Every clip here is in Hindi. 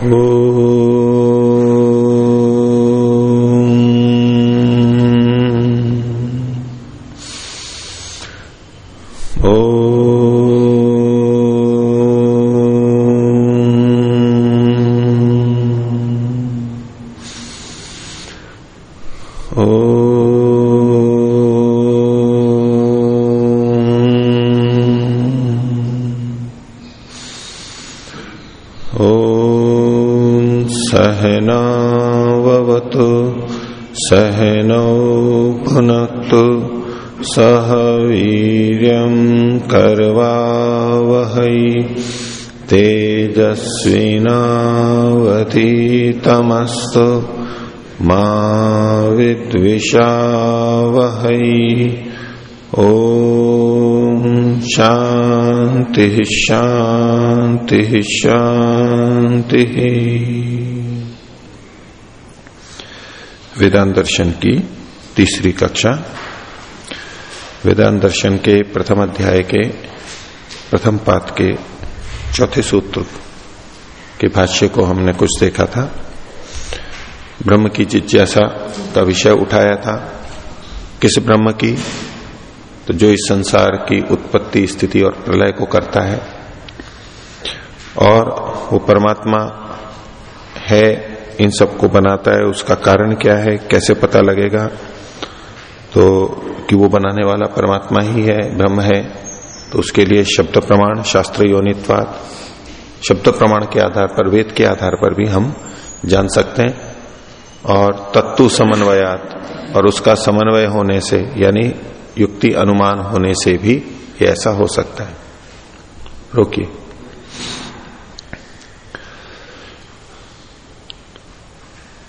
सहनावतु तेजस्विनावतीतमस्तु मा विद्विषावहै। ओ शांति शांति शांति वेदांत दर्शन की तीसरी कक्षा। वेदांत दर्शन के प्रथम अध्याय के प्रथम पाठ के चौथे सूत्र के भाष्य को हमने कुछ देखा था। ब्रह्म की जिज्ञासा का विषय उठाया था। किस ब्रह्म की? तो जो इस संसार की उत्पत्ति स्थिति और प्रलय को करता है। और वो परमात्मा है, इन सबको बनाता है। उसका कारण क्या है? कैसे पता लगेगा? तो कि वो बनाने वाला परमात्मा ही है, ब्रह्म है तो उसके लिए शब्द प्रमाण, शास्त्र योनित्वाद शब्द प्रमाण के आधार पर, वेद के आधार पर भी हम जान सकते हैं। और तत्व समन्वयात, और उसका समन्वय होने से, यानी युक्ति अनुमान होने से भी ये ऐसा हो सकता है। रोकिए।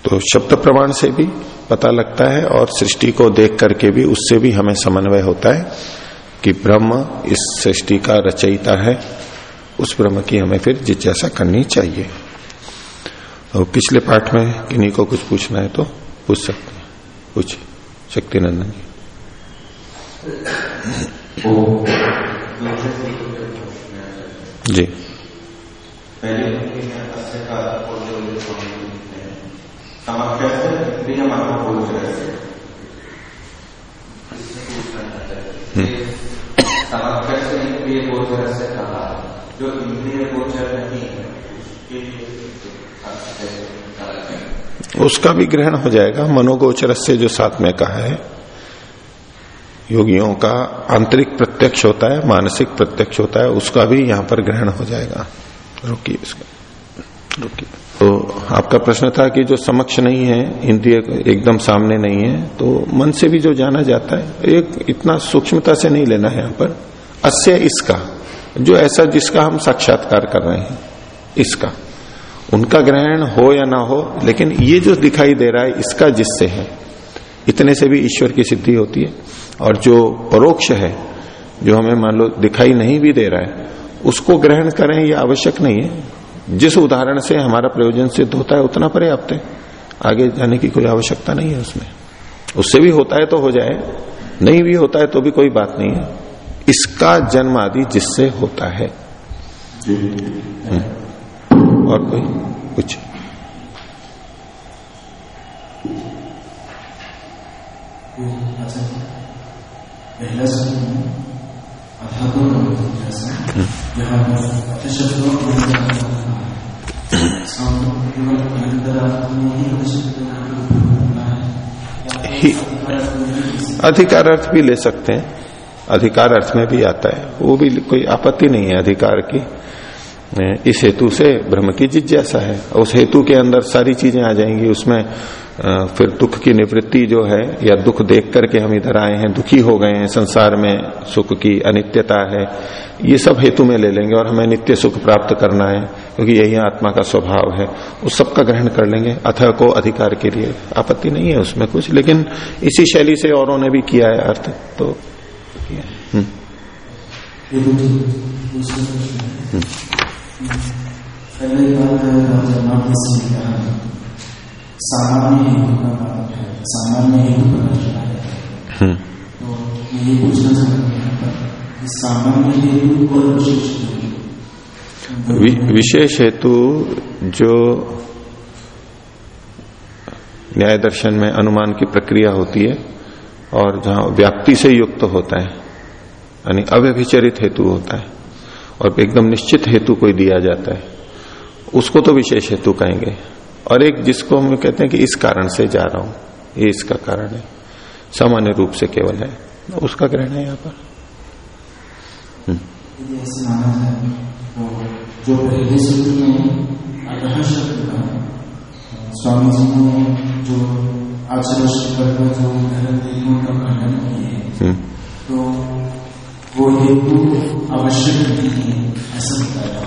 तो शब्द प्रमाण से भी पता लगता है, और सृष्टि को देख करके भी, उससे भी हमें समन्वय होता है कि ब्रह्म इस सृष्टि का रचयिता है। उस ब्रह्म की हमें फिर जिज्ञासा करनी चाहिए। तो पिछले पाठ में किन्हीं को कुछ पूछना है तो पूछ सकते हैं। पूछ शक्ति नंदन जी। जी जो इंद्रिय गोचर नहीं उसका भी ग्रहण हो जाएगा। मनोगोचर से जो साथ में कहा है, योगियों का आंतरिक प्रत्यक्ष होता है, मानसिक प्रत्यक्ष होता है, उसका भी यहाँ पर ग्रहण हो जाएगा। रुकिए इसका, रुकिए। तो आपका प्रश्न था कि जो समक्ष नहीं है, इंद्रिय एकदम सामने नहीं है तो मन से भी जो जाना जाता है, एक इतना सूक्ष्मता से नहीं लेना है यहाँ पर। अस्य इसका। जो ऐसा जिसका हम साक्षात्कार कर रहे हैं, इसका। उनका ग्रहण हो या ना हो, लेकिन ये जो दिखाई दे रहा है, इसका जिससे है। इतने से भी ईश्वर की सिद्धि होती है। और जो परोक्ष है, जो हमें मान लो दिखाई नहीं भी दे रहा है, उसको ग्रहण करें ये आवश्यक नहीं है। जिस उदाहरण से हमारा प्रयोजन सिद्ध होता है, उतना पर्याप्त है। आगे जाने की कोई आवश्यकता नहीं है उसमें। उससे भी होता है तो हो जाए, नहीं भी होता है तो भी कोई बात नहीं है। इसका जन्म आदि जिससे होता है। और कोई कुछ? पहला अधिकार अर्थ भी ले सकते हैं। अधिकार अर्थ में भी आता है। वो भी कोई आपत्ति नहीं है अधिकार की। इस हेतु से ब्रह्म की जिज्ञासा है। उस हेतु के अंदर सारी चीज़ें आ जाएँगी। उसमें फिर दुख की निवृत्ति जो है, या दुख देख करके हम इधर आए हैं, दुखी हो गए हैं, संसार में सुख की अनित्यता है, ये सब हेतु में ले लेंगे और हमें नित्य सुख प्राप्त करना है, क्योंकि यही आत्मा का स्वभाव है। उस सब का ग्रहण कर लेंगे, अथ को अधिकार के लिए। आपत्ति नहीं है उसमें कुछ, लेकिन इसी शैली से औरों ने भी किया है अर्थ तो हम्म। पहले है सामान्य हेतु का मतलब है सामान्य तो ये पूछना चाहते सामान्य हेतु और विशेष वि, विशेष हेतु जो न्याय दर्शन में अनुमान की प्रक्रिया होती है और जहाँ व्याप्ति से युक्त होता है, यानी अव्यभिचरित हेतु होता है, और एकदम निश्चित हेतु कोई दिया जाता है, उसको तो विशेष हेतु कहेंगे। और एक जिसको हम कहते हैं कि इस कारण से जा रहा हूँ, ये इसका कारण है, सामान्य रूप से केवल है, उसका ग्रहण है यहाँ पर। तो जो पहले सूत्र में स्वामी जी ने जो आचरण शिकर जो धर्म का खंडन किए हम्म, तो वो हेतु आवश्यक नहीं है ऐसा बताया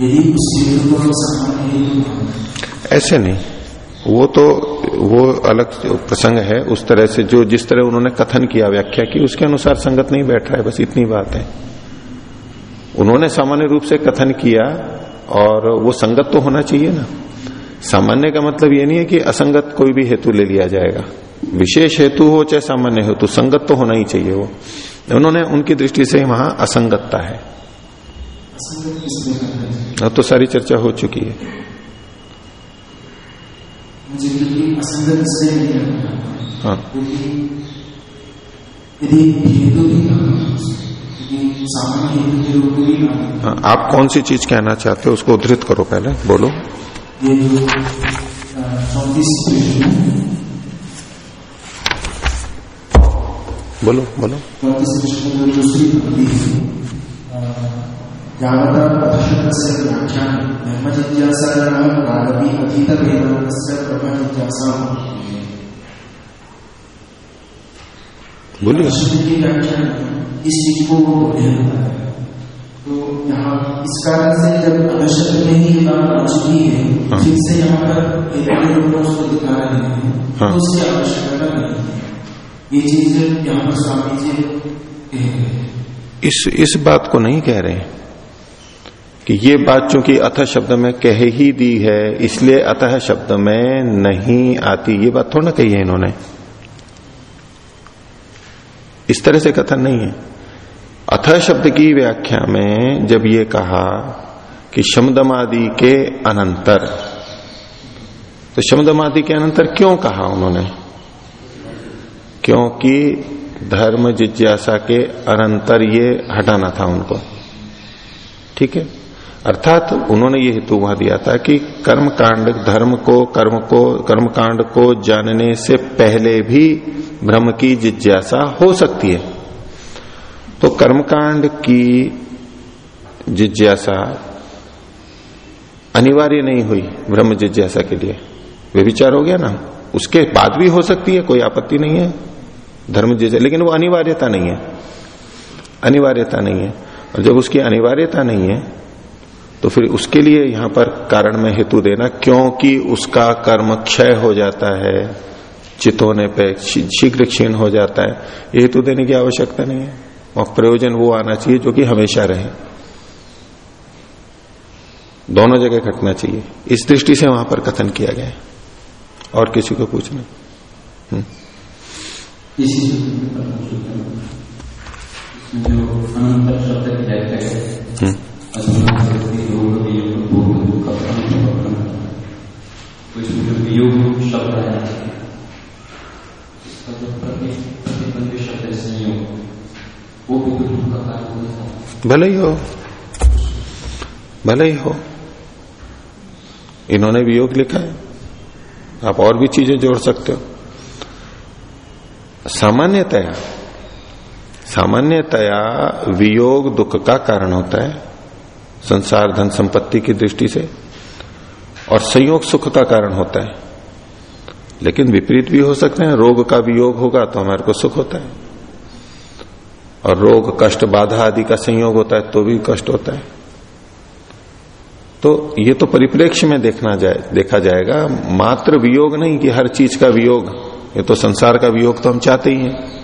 यदि उस को सामान्य हेतु ऐसे नहीं। वो तो वो अलग प्रसंग है उस तरह से जो जिस तरह उन्होंने कथन किया व्याख्या की उसके अनुसार संगत नहीं बैठ रहा है बस इतनी बात है। उन्होंने सामान्य रूप से कथन किया और वो संगत तो होना चाहिए ना। सामान्य का मतलब ये नहीं है कि असंगत कोई भी हेतु ले लिया जाएगा। विशेष हेतु हो चाहे सामान्य हेतु संगत तो होना ही चाहिए वो। उन्होंने उनकी दृष्टि से वहाँ असंगतता है। अब तो सारी चर्चा हो चुकी है। हाँ। हाँ, आप कौन सी चीज़ कहना चाहते हो उसको उद्धृत करो पहले बोलो। ये जो चौतीस बोलो बोलो। चौतीस कृष्ण जो दूसरी पंक्ति व्याख्यान ब्रह्म जिज्ञासा प्रारंभी अतीत वेदांत से ब्रह्म जिज्ञासा बोलिए। इस चीज़ को तो यहाँ इस कारण से जब अदशब्द में ही ये बात आ चुकी है हाँ। फिर से यहाँ पर उसको दिखा रहे हैं। हाँ। तो उसकी आवश्यकता नहीं है। ये चीज़ यहाँ पर स्वामी जी कह रहे हैं इस इस बात को नहीं कह रहे कि ये बात चूँकि अथ शब्द में कह ही दी है इसलिए अतः शब्द में नहीं आती। ये बात थोड़ा ना कही है इन्होंने। इस तरह से कथन नहीं है। अथ शब्द की व्याख्या में जब ये कहा कि शमदमादि के अनंतर तो शमदमादि के अनंतर क्यों कहा उन्होंने? क्योंकि धर्म जिज्ञासा के अनंतर ये हटाना था उनको। ठीक है? अर्थात उन्होंने ये हेतु वहाँ दिया था कि कर्म कांड धर्म को, कर्म को कर्म कांड को जानने से पहले भी ब्रह्म की जिज्ञासा हो सकती है। तो कर्मकांड की जिज्ञासा अनिवार्य नहीं हुई ब्रह्म जिज्ञासा के लिए। वे विचार हो गया ना। उसके बाद भी हो सकती है, कोई आपत्ति नहीं है। धर्म जिज्ञासा, लेकिन वो अनिवार्यता नहीं है। अनिवार्यता नहीं है। और जब उसकी अनिवार्यता नहीं है तो फिर उसके लिए यहाँ पर कारण में हेतु देना, क्योंकि उसका कर्म क्षय हो जाता है चित होने पर शीघ्र क्षीण हो जाता है। हेतु देने की आवश्यकता नहीं है। और प्रयोजन वो आना चाहिए जो कि हमेशा रहे। दोनों जगह घटना चाहिए। इस दृष्टि से वहाँ पर कथन किया गया और किसी को पूछना। जो शब्द है हम्म, असमान शक्ति योग वियोग भोग दुख अपना तो इसमें जो वियोग शब्द है इसका जो प्रति प्रतिबंधी शब्द है संयोग भी भले ही हो। भले ही हो। इन्होंने वियोग लिखा है। आप और भी चीज़ें जोड़ सकते हो। सामान्यतया सामान्यतया वियोग दुख का कारण होता है संसार धन संपत्ति की दृष्टि से, और संयोग सुख का कारण होता है। लेकिन विपरीत भी हो सकते हैं। रोग का वियोग होगा तो हमारे को सुख होता है। और रोग, कष्ट, बाधा आदि का संयोग होता है तो भी कष्ट होता है। तो ये तो परिप्रेक्ष्य में देखना जाए, देखा जाएगा, मात्र वियोग नहीं कि हर चीज़ का वियोग, ये तो संसार का वियोग तो हम चाहते ही हैं।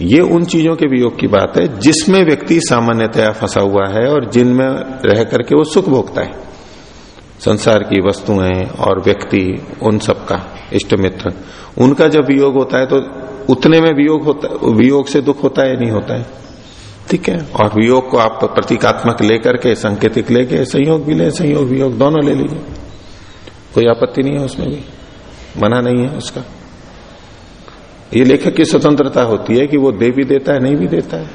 ये उन चीज़ों के वियोग की बात है, जिसमें व्यक्ति सामान्यतया फंसा हुआ है और जिनमें रह करके वो सुख भोगता है। संसार की वस्तुएँ और व्यक्ति, उन सबका इष्ट मित्र उनका जब वियोग होता है तो उतने में वियोग होता है, वियोग से दुख होता है नहीं होता है? ठीक है। और वियोग को आप प्रतीकात्मक लेकर के, संकेतिक लेके, संयोग भी ले, संयोग, वियोग, दोनों ले लीजिए। कोई आपत्ति नहीं है उसमें भी। मना नहीं है उसका। ये लेखक की स्वतंत्रता होती है कि वो दे भी देता है, नहीं भी देता है।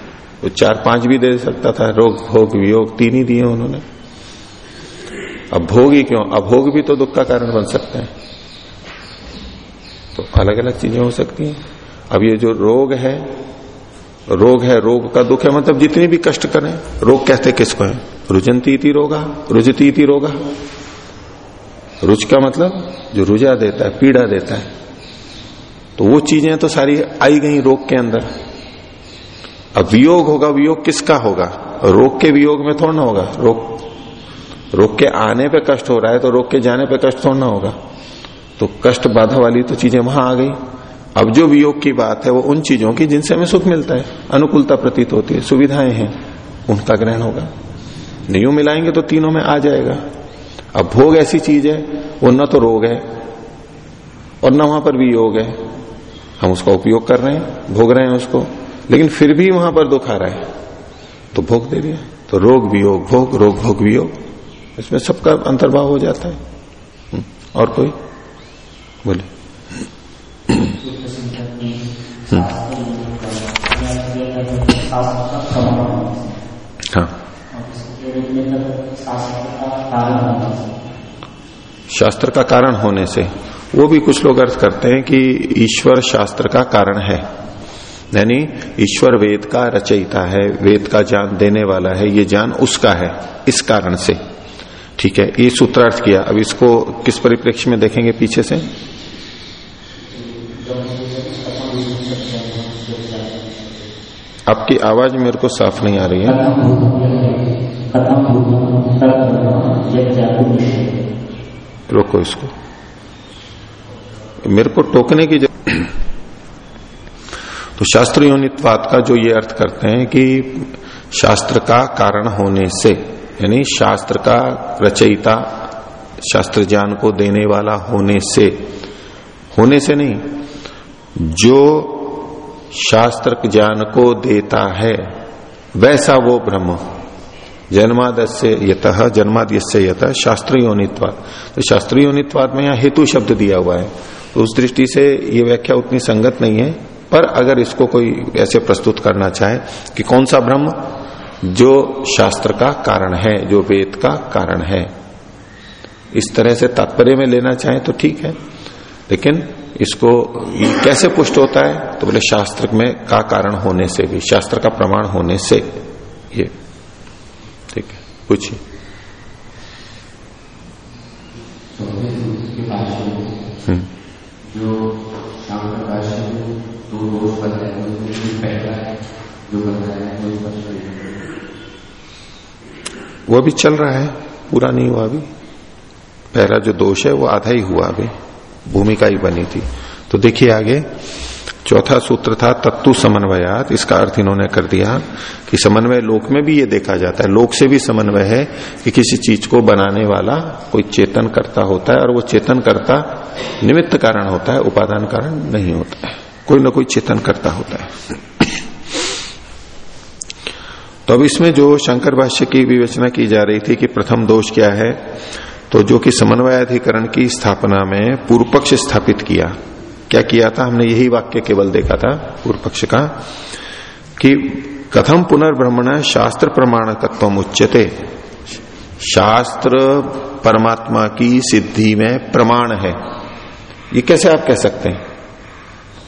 वो चार पाँच भी दे सकता था, रोग, भोग, वियोग, तीन ही दिए उन्होंने। अब भोग ही क्यों? अभोग भी तो दुख का कारण बन सकते हैं। तो अलग अलग चीज़ें हो सकती हैं। अब ये जो रोग है रोग है, रोग का दुख है मतलब जितनी भी कष्ट करें, रोग कहते किसको है? रुजंती इति रोगा रुजती इति रोगा। रुच का मतलब जो रुझा देता है, पीड़ा देता है। तो वो चीज़ें तो सारी आई गई रोग के अंदर। अब वियोग होगा, वियोग किसका होगा? रोग के वियोग में थोड़ा ना होगा। रोग रोग के आने पे कष्ट हो रहा है तो रोग के जाने पे कष्ट थोड़ा ना होगा। तो कष्ट बाधा वाली तो चीज़ें वहाँ आ गई। अब जो वियोग की बात है वो उन चीज़ों की जिनसे हमें सुख मिलता है। अनुकूलता प्रतीत होती है सुविधाएँ हैं उनका ग्रहण होगा। नहीं मिलाएँगे तो तीनों में आ जाएगा। अब भोग ऐसी चीज़ है वो न तो रोग है और न वहाँ पर भी योग है। हम उसका उपयोग कर रहे हैं भोग रहे हैं उसको लेकिन फिर भी वहाँ पर दुख आ रहा है। तो भोग दे दिया। तो रोग वियोग भोग रोग भोग वियोग। इसमें सबका अंतर्भाव हो जाता है। हम्म, और कोई? बोले हाँ। शास्त्र का कारण होने से, वो भी कुछ लोग अर्थ करते हैं कि ईश्वर शास्त्र का कारण है। यानी ईश्वर वेद का रचयिता है, वेद का ज्ञान देने वाला है, ये ज्ञान उसका है, इस कारण से। ठीक है, ये सूत्रार्थ किया। अब इसको किस परिप्रेक्ष्य में देखेंगे पीछे से? आपकी आवाज़ मेरे को साफ़ नहीं आ रही है। रोको इसको। मेरे को टोकने की तो शास्त्र योनित्वाद का जो ये अर्थ करते हैं कि शास्त्र का कारण होने से, यानी शास्त्र का रचयिता, शास्त्र ज्ञान को देने वाला होने से होने से नहीं, जो शास्त्र ज्ञान को देता है। वैसा वो ब्रह्म। जन्माद से यत जन्माद से यत शास्त्र योनित्वाद तो शास्त्र योनित्वाद में यहाँ हेतु शब्द दिया हुआ है। तो उस दृष्टि से ये व्याख्या उतनी संगत नहीं है। पर अगर इसको कोई ऐसे प्रस्तुत करना चाहे कि कौन सा ब्रह्म? जो शास्त्र का कारण है, जो वेद का कारण है। इस तरह से तात्पर्य में लेना चाहे तो ठीक है। लेकिन इसको कैसे पुष्ट होता है? तो बोले शास्त्र में का कारण होने से भी शास्त्र का प्रमाण होने से। ये ठीक है पूछिए। हम्म। जो वो अभी चल रहा है पूरा नहीं हुआ अभी। पहला जो दोष है वो आधा ही हुआ अभी। भूमिका ही बनी थी। तो देखिए आगे, चौथा सूत्र था तत्व समन्वयात। इसका अर्थ इन्होंने कर दिया कि समन्वय लोक में भी ये देखा जाता है। लोक से भी समन्वय है कि किसी चीज़ को बनाने वाला कोई चेतन करता होता है और वो चेतन करता निमित्त कारण होता है, उपादान कारण नहीं होता है। कोई ना कोई चेतन करता होता है। तो अब इसमें जो शंकर भाष्य की विवेचना की जा रही थी कि प्रथम दोष क्या है तो जो कि समन्वयाधिकरण की स्थापना में पूर्व पक्ष स्थापित किया। क्या किया था? हमने यही वाक्य केवल देखा था पूर्व पक्ष का, कि कथम पुनर्ब्रह्मण शास्त्र प्रमाण तत्व उच्चते शास्त्र परमात्मा की सिद्धि में प्रमाण है। ये कैसे आप कह सकते हैं?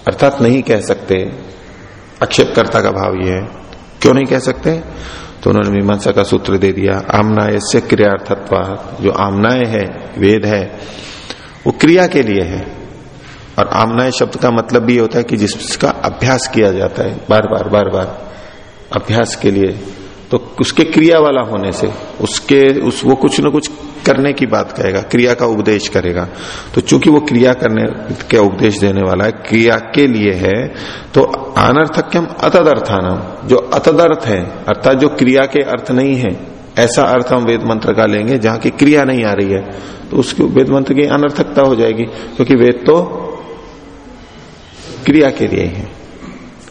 अर्थात नहीं कह सकते। आक्षेपकर्ता का भाव ये है। क्यों नहीं कह सकते? तो उन्होंने मीमांसा का सूत्र दे दिया, आमनाय से क्रियार्थत्व, जो आमनाय है, वेद है, वो क्रिया के लिए है। और आमनाय शब्द का मतलब भी होता है कि जिसका अभ्यास किया जाता है, बार बार बार बार, अभ्यास के लिए तो उसके क्रिया वाला होने से, उसके, उस, वो कुछ न कुछ करने की बात कहेगा क्रिया का उपदेश करेगा। तो चूँकि वो क्रिया करने के उपदेश देने वाला है, क्रिया के लिए है तो अनर्थक्यम अतदर्थानम, जो अतदर्थ है, अर्थात जो क्रिया के अर्थ नहीं है, ऐसा अर्थ हम वेद मंत्र का लेंगे, जहाँ की क्रिया नहीं आ रही है तो उसकी वेद मंत्र की अनर्थकता हो जाएगी, क्योंकि वेद तो क्रिया के लिए है।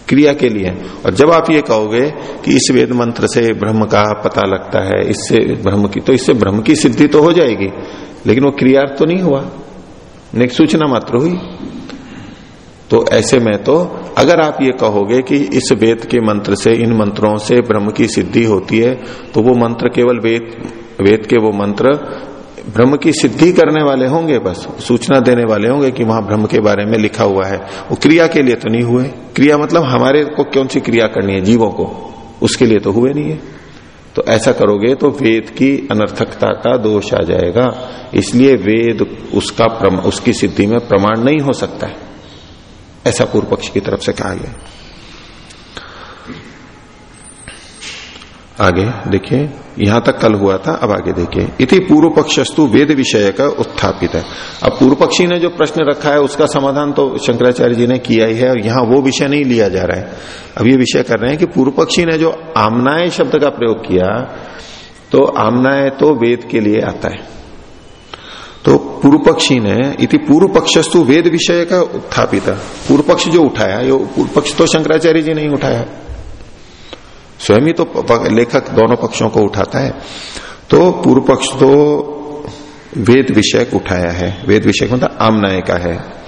क्रिया के लिए। और जब आप ये कहोगे कि इस वेद मंत्र से ब्रह्म का पता लगता है, इससे ब्रह्म की तो इससे ब्रह्म की सिद्धि तो हो जाएगी। लेकिन वो क्रिया तो नहीं हुआ। एक सूचना मात्र हुई। तो ऐसे में तो अगर आप ये कहोगे कि इस वेद के मंत्र से, इन मंत्रों से ब्रह्म की सिद्धि होती है तो वो मंत्र केवल वेद वेद के वो मंत्र ब्रह्म की सिद्धि करने वाले होंगे बस, सूचना देने वाले होंगे कि वहाँ ब्रह्म के बारे में लिखा हुआ है। वो क्रिया के लिए तो नहीं हुए। क्रिया मतलब हमारे को कौन सी क्रिया करनी है? जीवों को। उसके लिए तो हुए नहीं है। तो ऐसा करोगे तो वेद की अनर्थकता का दोष आ जाएगा। इसलिए वेद उसका उसकी सिद्धि में प्रमाण नहीं हो सकता है। ऐसा पूर्व पक्ष की तरफ़ से कहा गया। आगे देखिए। यहाँ तक कल हुआ था, अब आगे देखिए। इति पूर्व पक्षस्तु वेद विषय का उत्थापित। है अब पूर्व पक्षी ने जो प्रश्न रखा है, उसका समाधान तो शंकराचार्य जी ने किया ही है, और यहाँ वो विषय नहीं लिया जा रहा है। अब ये विषय कर रहे हैं कि पूर्व पक्षी ने जो आमनाय शब्द का प्रयोग किया तो आमनाय तो वेद के लिए आता है। तो पूर्व पक्षी ने, इति पूर्व पक्षस्तु वेद विषय का उत्थापित। पूर्व पक्ष जो उठाया पूर्व पक्ष तो शंकराचार्य जी नहीं उठाया। स्वयं ही तो लेखक दोनों पक्षों को उठाता है। तो पूर्व पक्ष तो वेद विषय उठाया है। वेद विषय मतलब आमनाय का है।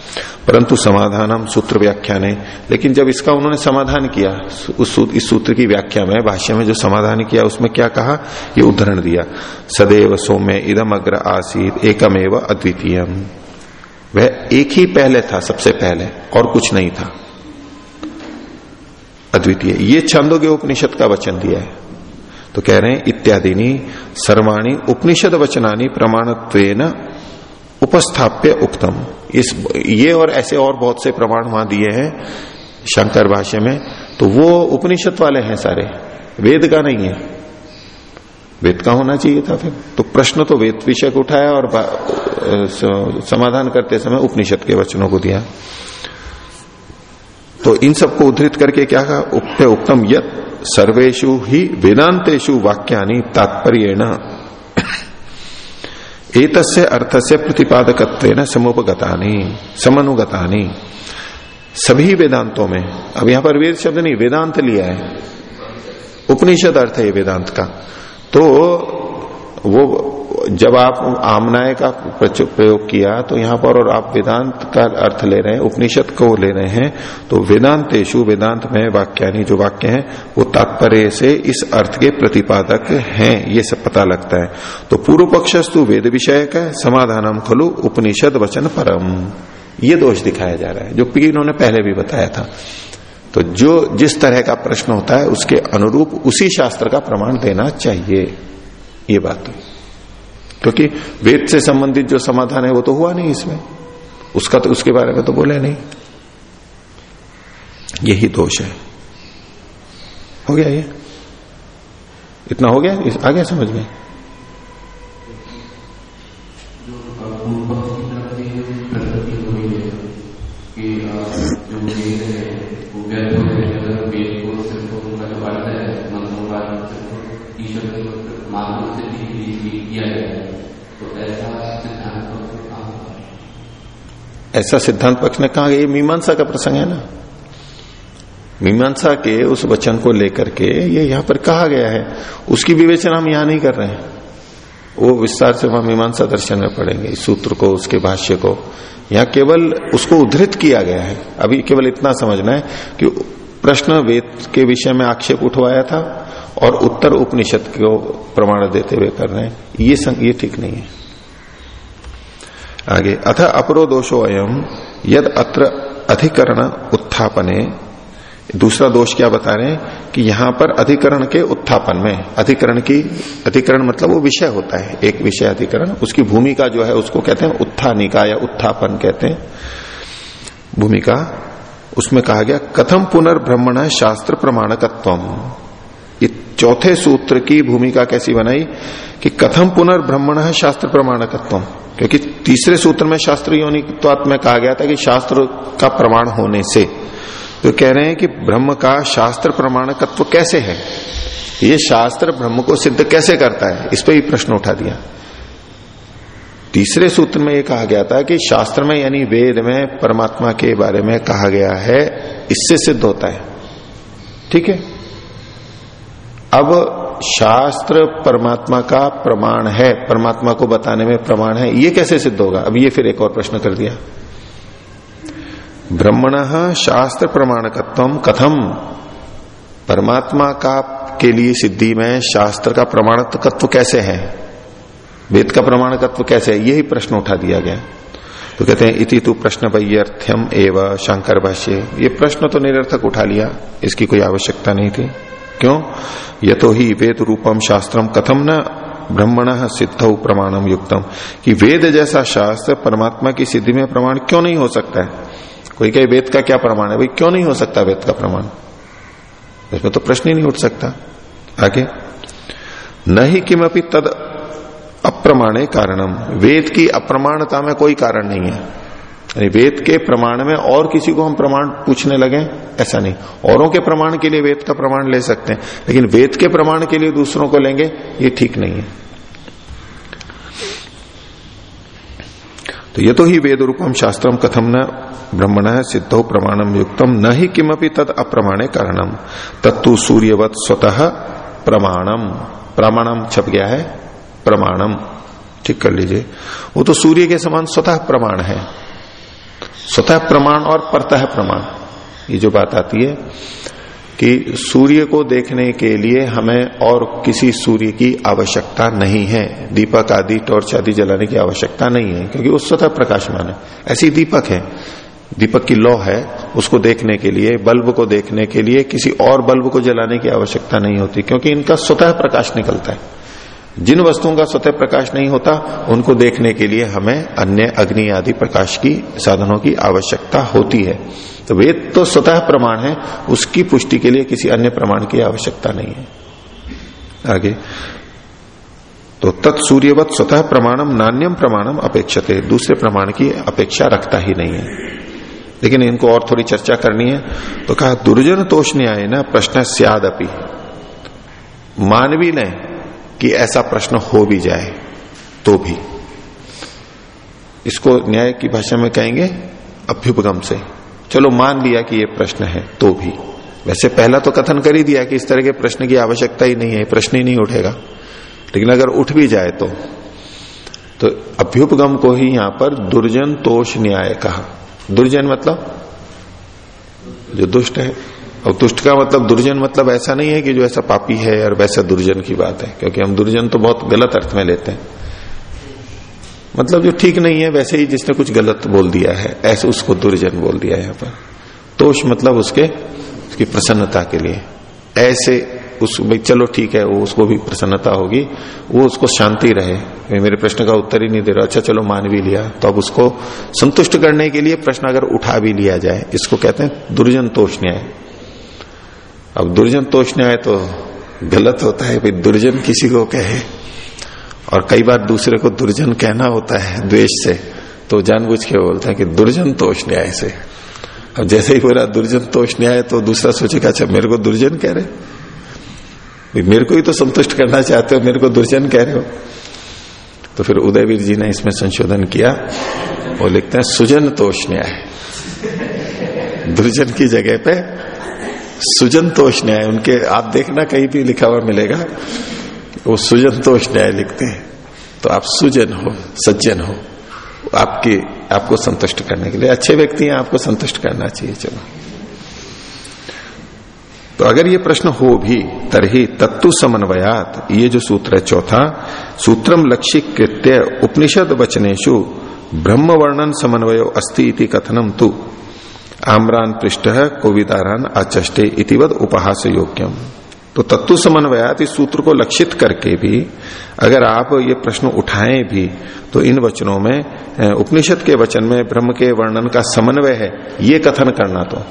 परंतु समाधान हम सूत्र व्याख्या ने लेकिन जब इसका उन्होंने समाधान किया उस सूत्र, इस सूत्र की व्याख्या में भाष्य में जो समाधान किया उसमें क्या कहा? ये उदाहरण दिया। सदैव सौम्य इदम अग्र आसीत एकमेव अद्वितीय वह एक ही पहले था सबसे पहले और कुछ नहीं था। अद्वितीय। ये छंदोगे उपनिषद का वचन दिया है। तो कह रहे हैं इत्यादि सर्वाणी उपनिषद वचनानी प्रमाणत्व उपस्थाप्य उक्तम। इस, ये और ऐसे और बहुत से प्रमाण वहाँ दिए हैं शंकर भाष्य में। तो वो उपनिषद वाले हैं सारे। वेद का नहीं है। वेद का होना चाहिए था फिर। तो प्रश्न तो वेद विषय उठाया और समाधान करते समय उपनिषद के वचनों को दिया। तो इन सबको उद्धृत करके क्या कहा? उप्य उत्तम यत सर्वेशु ही वेदांतेशु वाक्यानि तात्पर्य एक अर्थ से प्रतिपादक समुपगतानी, समनुगतानी। सभी वेदांतों में, अब यहाँ पर वेद शब्द नहीं, वेदांत लिया है। उपनिषद अर्थ है वेदांत का। तो वो जब आप आमनाय का प्रयोग किया तो यहाँ पर और आप वेदांत का अर्थ ले रहे हैं, उपनिषद को ले रहे हैं तो वेदांतेशु वेदांत में वाक्यानी जो वाक्य हैं, वो तात्पर्य से इस अर्थ के प्रतिपादक हैं, ये सब पता लगता है। तो पूर्व पक्षस्तु वेद विषय का समाधानम खलु उपनिषद वचन परम। ये दोष दिखाया जा रहा है, जो पी इन्होंने पहले भी बताया था। तो जो जिस तरह का प्रश्न होता है, उसके अनुरूप उसी शास्त्र का प्रमाण देना चाहिए। ये बात है क्योंकि वेद से संबंधित जो समाधान है वो तो हुआ नहीं इसमें। उसका तो उसके बारे में तो बोले नहीं। यही दोष है। हो गया ये? इतना हो गया? आ गया समझ में? ऐसा सिद्धांत पक्ष ने कहा ये मीमांसा का प्रसंग है ना। मीमांसा के उस वचन को लेकर के ये यहाँ पर कहा गया है। उसकी विवेचना हम यहाँ नहीं कर रहे हैं। वो विस्तार से वहाँ मीमांसा दर्शन में पढ़ेंगे, इस सूत्र को, उसके भाष्य को। यहाँ केवल उसको उद्धृत किया गया है। अभी केवल इतना समझना है कि प्रश्न वेद के विषय में आक्षेप उठवाया था और उत्तर उपनिषद को प्रमाण देते हुए कर रहे हैं। ये ये ठीक नहीं है। आगे, अथ अपरो दोषो अयम यद अत्र अधिकरण उत्थापने। दूसरा दोष क्या बता रहे हैं? कि यहाँ पर अधिकरण के उत्थापन में, अधिकरण की, अधिकरण मतलब वो विषय होता है, एक विषय अधिकरण। उसकी भूमिका जो है, उसको कहते हैं उत्थानिका या उत्थापन कहते हैं। भूमिका, उसमें कहा गया कथम पुनर्ब्रह्मण शास्त्र प्रमाणकत्व चौथे सूत्र की भूमिका कैसी बनाई कि कथम पुनर्ब्रह्मण शास्त्र प्रमाणकत्व क्योंकि तीसरे सूत्र में शास्त्र योनित्वात्म में कहा गया था कि शास्त्र का प्रमाण होने से। तो कह रहे हैं कि ब्रह्म का शास्त्र प्रमाणकत्व कैसे है? ये शास्त्र ब्रह्म को सिद्ध कैसे करता है? इस पर ही प्रश्न उठा दिया। तीसरे सूत्र में यह कहा गया था कि शास्त्र में यानी वेद में, परमात्मा के बारे में कहा गया है, इससे सिद्ध होता है। ठीक है? अब शास्त्र परमात्मा का प्रमाण है, परमात्मा को बताने में प्रमाण है, ये कैसे सिद्ध होगा? अब ये फिर एक और प्रश्न कर दिया। ब्रह्मण शास्त्र प्रमाणकत्व कथम। परमात्मा का के लिए सिद्धि में शास्त्र का प्रमाणकत्व कैसे है? वेद का प्रमाणकत्व कैसे है? यही प्रश्न उठा दिया गया। तो कहते हैं, इति तु प्रश्न वैयर्थ्यम एवं शंकर भाष्य ये प्रश्न तो निरर्थक उठा लिया, इसकी कोई आवश्यकता नहीं थी। क्यों? ये तो ही वेद रूपम शास्त्रम कथम न ब्रह्मण सिद्ध प्रमाणम युक्तम। कि वेद जैसा शास्त्र परमात्मा की सिद्धि में प्रमाण क्यों नहीं हो सकता है? कोई कहे वेद का क्या प्रमाण है? भाई, क्यों नहीं हो सकता वेद का प्रमाण? इसमें तो प्रश्न ही नहीं उठ सकता। आगे। न ही किमपि तद अप्रमाणे कारणम। वेद की अप्रमाणता में कोई कारण नहीं है। यानी वेद के प्रमाण में और किसी को हम प्रमाण पूछने लगे, ऐसा नहीं। औरों के प्रमाण के लिए वेद का प्रमाण ले सकते हैं, लेकिन वेद के प्रमाण के लिए दूसरों को लेंगे, ये ठीक नहीं है। तो ये तो ही वेद रूपम शास्त्रम कथम न ब्रह्मण सिद्धो प्रमाणम युक्तम, न ही किमपि तद अप्रमाणे कारणम। तत्तु सूर्यवत स्वतः प्रमाणम। प्रमाणम छप गया है, प्रमाणम। ठीक कर लीजिए। वो तो सूर्य के समान स्वतः प्रमाण है। स्वतः प्रमाण और परतः प्रमाण। ये जो बात आती है कि सूर्य को देखने के लिए हमें और किसी सूर्य की आवश्यकता नहीं है। दीपक आदि, टॉर्च आदि जलाने की आवश्यकता नहीं है, क्योंकि वो स्वतः प्रकाशमान है। ऐसी दीपक है। दीपक की लौ है, उसको देखने के लिए, बल्ब को देखने के लिए, किसी और बल्ब को जलाने की आवश्यकता नहीं होती, क्योंकि इनका स्वतः प्रकाश निकलता है। जिन वस्तुओं का स्वतः प्रकाश नहीं होता, उनको देखने के लिए हमें अन्य अग्नि आदि प्रकाश की साधनों की आवश्यकता होती है। तो वेद तो स्वतः प्रमाण है, उसकी पुष्टि के लिए किसी अन्य प्रमाण की आवश्यकता नहीं है। आगे। तो तत्सूर्यवत स्वतः प्रमाणम नान्यम प्रमाणम अपेक्षते, दूसरे प्रमाण की अपेक्षा रखता ही नहीं है। लेकिन इनको और थोड़ी चर्चा करनी है। तो कहा, दुर्जन तोष न्याय न प्रश्न सियादपि। मानवी ने कि ऐसा प्रश्न हो भी जाए तो भी। इसको न्याय की भाषा में कहेंगे अभ्युपगम से। चलो मान लिया कि ये प्रश्न है तो भी। वैसे पहला तो कथन कर ही दिया कि इस तरह के प्रश्न की आवश्यकता ही नहीं है प्रश्न ही नहीं उठेगा। लेकिन अगर उठ भी जाए तो। तो अभ्युपगम को ही यहाँ पर दुर्जन तोष न्याय कहा। दुर्जन मतलब? जो दुष्ट है। और दुष्ट का मतलब दुर्जन मतलब ऐसा नहीं है कि जो ऐसा पापी है और वैसा दुर्जन की बात है, क्योंकि हम दुर्जन तो बहुत गलत अर्थ में लेते हैं। मतलब जो ठीक नहीं है, वैसे ही जिसने कुछ गलत बोल दिया है, ऐसे उसको दुर्जन बोल दिया यहाँ पर। तोष मतलब उसके, उसकी प्रसन्नता के लिए। ऐसे उस, भाई चलो ठीक है, वो उसको भी प्रसन्नता होगी, वो उसको शांति रहे। मेरे प्रश्न का उत्तर ही नहीं दे रहा अच्छा चलो मान भी लिया। तो अब उसको संतुष्ट करने के लिए प्रश्न अगर उठा भी लिया जाए, इसको कहते हैं दुर्जन तोष न्याय। अब दुर्जन तोष न्याय तो गलत होता है भाई, दुर्जन किसी को कहे। और कई बार दूसरे को दुर्जन कहना होता है द्वेष से तो जानबूझ के बोलते हैं कि दुर्जन तोष न्याय से। अब जैसे ही बोला दुर्जन तोष न्याय तो दूसरा सोचेगा अच्छा मेरे को दुर्जन कह रहे मेरे को ही तो संतुष्ट करना चाहते हो, मेरे को दुर्जन कह रहे हो। तो फिर उदयवीर जी ने इसमें संशोधन किया, वो लिखते हैं, सुजन तोष न्याय दुर्जन की जगह पे सुजन तोष न्याय, उनके, आप देखना कहीं भी लिखा हुआ मिलेगा, वो सुजनतोष न्याय लिखते हैं। तो आप सुजन हो, सज्जन हो, आपके, आपको संतुष्ट करने के लिए। अच्छे व्यक्ति हैं, आपको संतुष्ट करना चाहिए, चलो। तो अगर ये प्रश्न हो भी, तरही तत्व समन्वयात, ये जो सूत्र है चौथा सूत्रम लक्ष्य कृत्य उपनिषद वचनेशु ब्रह्म वर्णन समन्वय इति कथनम तु। आम्रान पृष्ठ कोविदारान आचष्टे इतिवद उपहास योग्यम तो तत्व समन्वयात इस सूत्र को लक्षित करके भी, अगर आप ये प्रश्न उठाएँ भी तो इन वचनों में उपनिषद के वचन में, ब्रह्म के वर्णन का समन्वय है, ये कथन करना तो।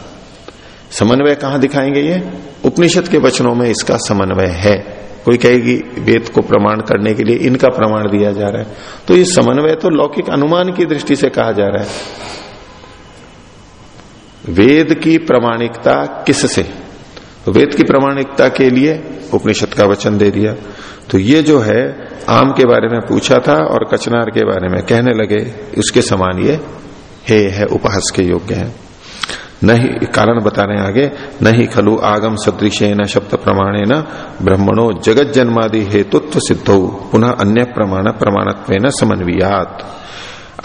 समन्वय कहाँ दिखाएँगे ये? उपनिषद के वचनों में इसका समन्वय है। कोई कहेगी, वेद को प्रमाण करने के लिए इनका प्रमाण दिया जा रहा है। तो ये समन्वय तो लौकिक अनुमान की दृष्टि से कहा जा रहा है। वेद की प्रमाणिकता किस से तो वेद की प्रमाणिकता के लिए उपनिषद का वचन दे दिया। तो ये जो है, आम के बारे में पूछा था और कचनार के बारे में कहने लगे उसके समान ये हे, है उपहास के योग्य है। न ही कारण बता रहे आगे न ही खलु आगम सदृश न शब्द प्रमाणे न ब्रह्मणो जगत जन्मादि हेतुत्व सिद्धो, पुनः अन्य प्रमाण प्रमाणत्व न समन्वियात।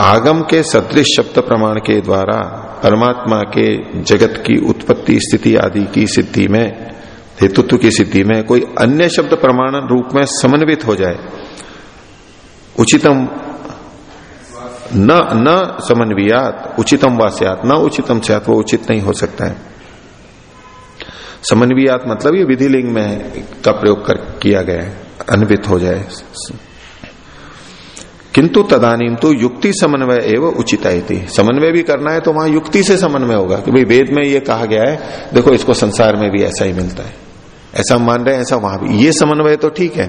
आगम के सदृश शब्द प्रमाण के द्वारा परमात्मा के जगत की उत्पत्ति, स्थिति आदि की सिद्धि में, हेतुत्व की सिद्धि में कोई अन्य शब्द प्रमाण रूप में समन्वित हो जाए। उचितम न न समन्वयात, उचितम वास्यात न उचितम से वो उचित नहीं हो सकता है। समन्वयात मतलब ये विधि लिंग में का प्रयोग कर, किया गया है, अन्वित हो जाए। किंतु तदानीम तो युक्ति समन्वय एवं उचित समन्वय भी करना है तो वहाँ युक्ति से समन्वय होगा। कि भाई वेद में ये कहा गया है, देखो इसको संसार में भी ऐसा ही मिलता है। ऐसा मान रहे हैं, ऐसा वहाँ भी। ये समन्वय तो ठीक है,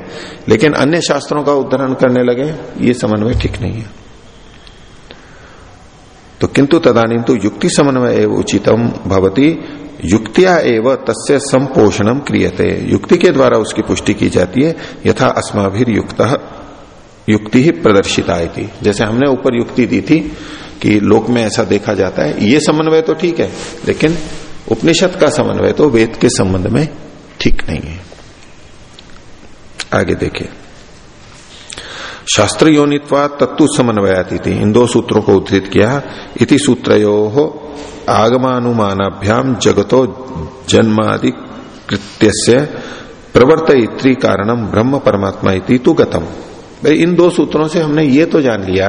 लेकिन अन्य शास्त्रों का उदाहरण करने लगे, ये समन्वय ठीक नहीं है। तो किंतु तदानीम तो युक्ति समन्वय एवं उचितम भवती, युक्तिया एवं तस्य संपोषणम क्रियते। युक्ति के द्वारा उसकी पुष्टि की जाती है, यथा अस्माभिर युक्त युक्ति ही प्रदर्शित थी जैसे हमने ऊपर युक्ति दी थी कि लोक में ऐसा देखा जाता है, ये समन्वय तो ठीक है, लेकिन उपनिषद का समन्वय तो वेद के संबंध में ठीक नहीं है। आगे देखिए। शास्त्र योनित्वा तत्व समन्वयाती थी इन दो सूत्रों को उद्धृत किया, इति सूत्रो आगमानुमानाभ्याम जगतो जन्मादि कृत्य प्रवर्तयित्री कारणम ब्रह्म परमात्मा इति तु गतम। भाई, इन दो सूत्रों से हमने ये तो जान लिया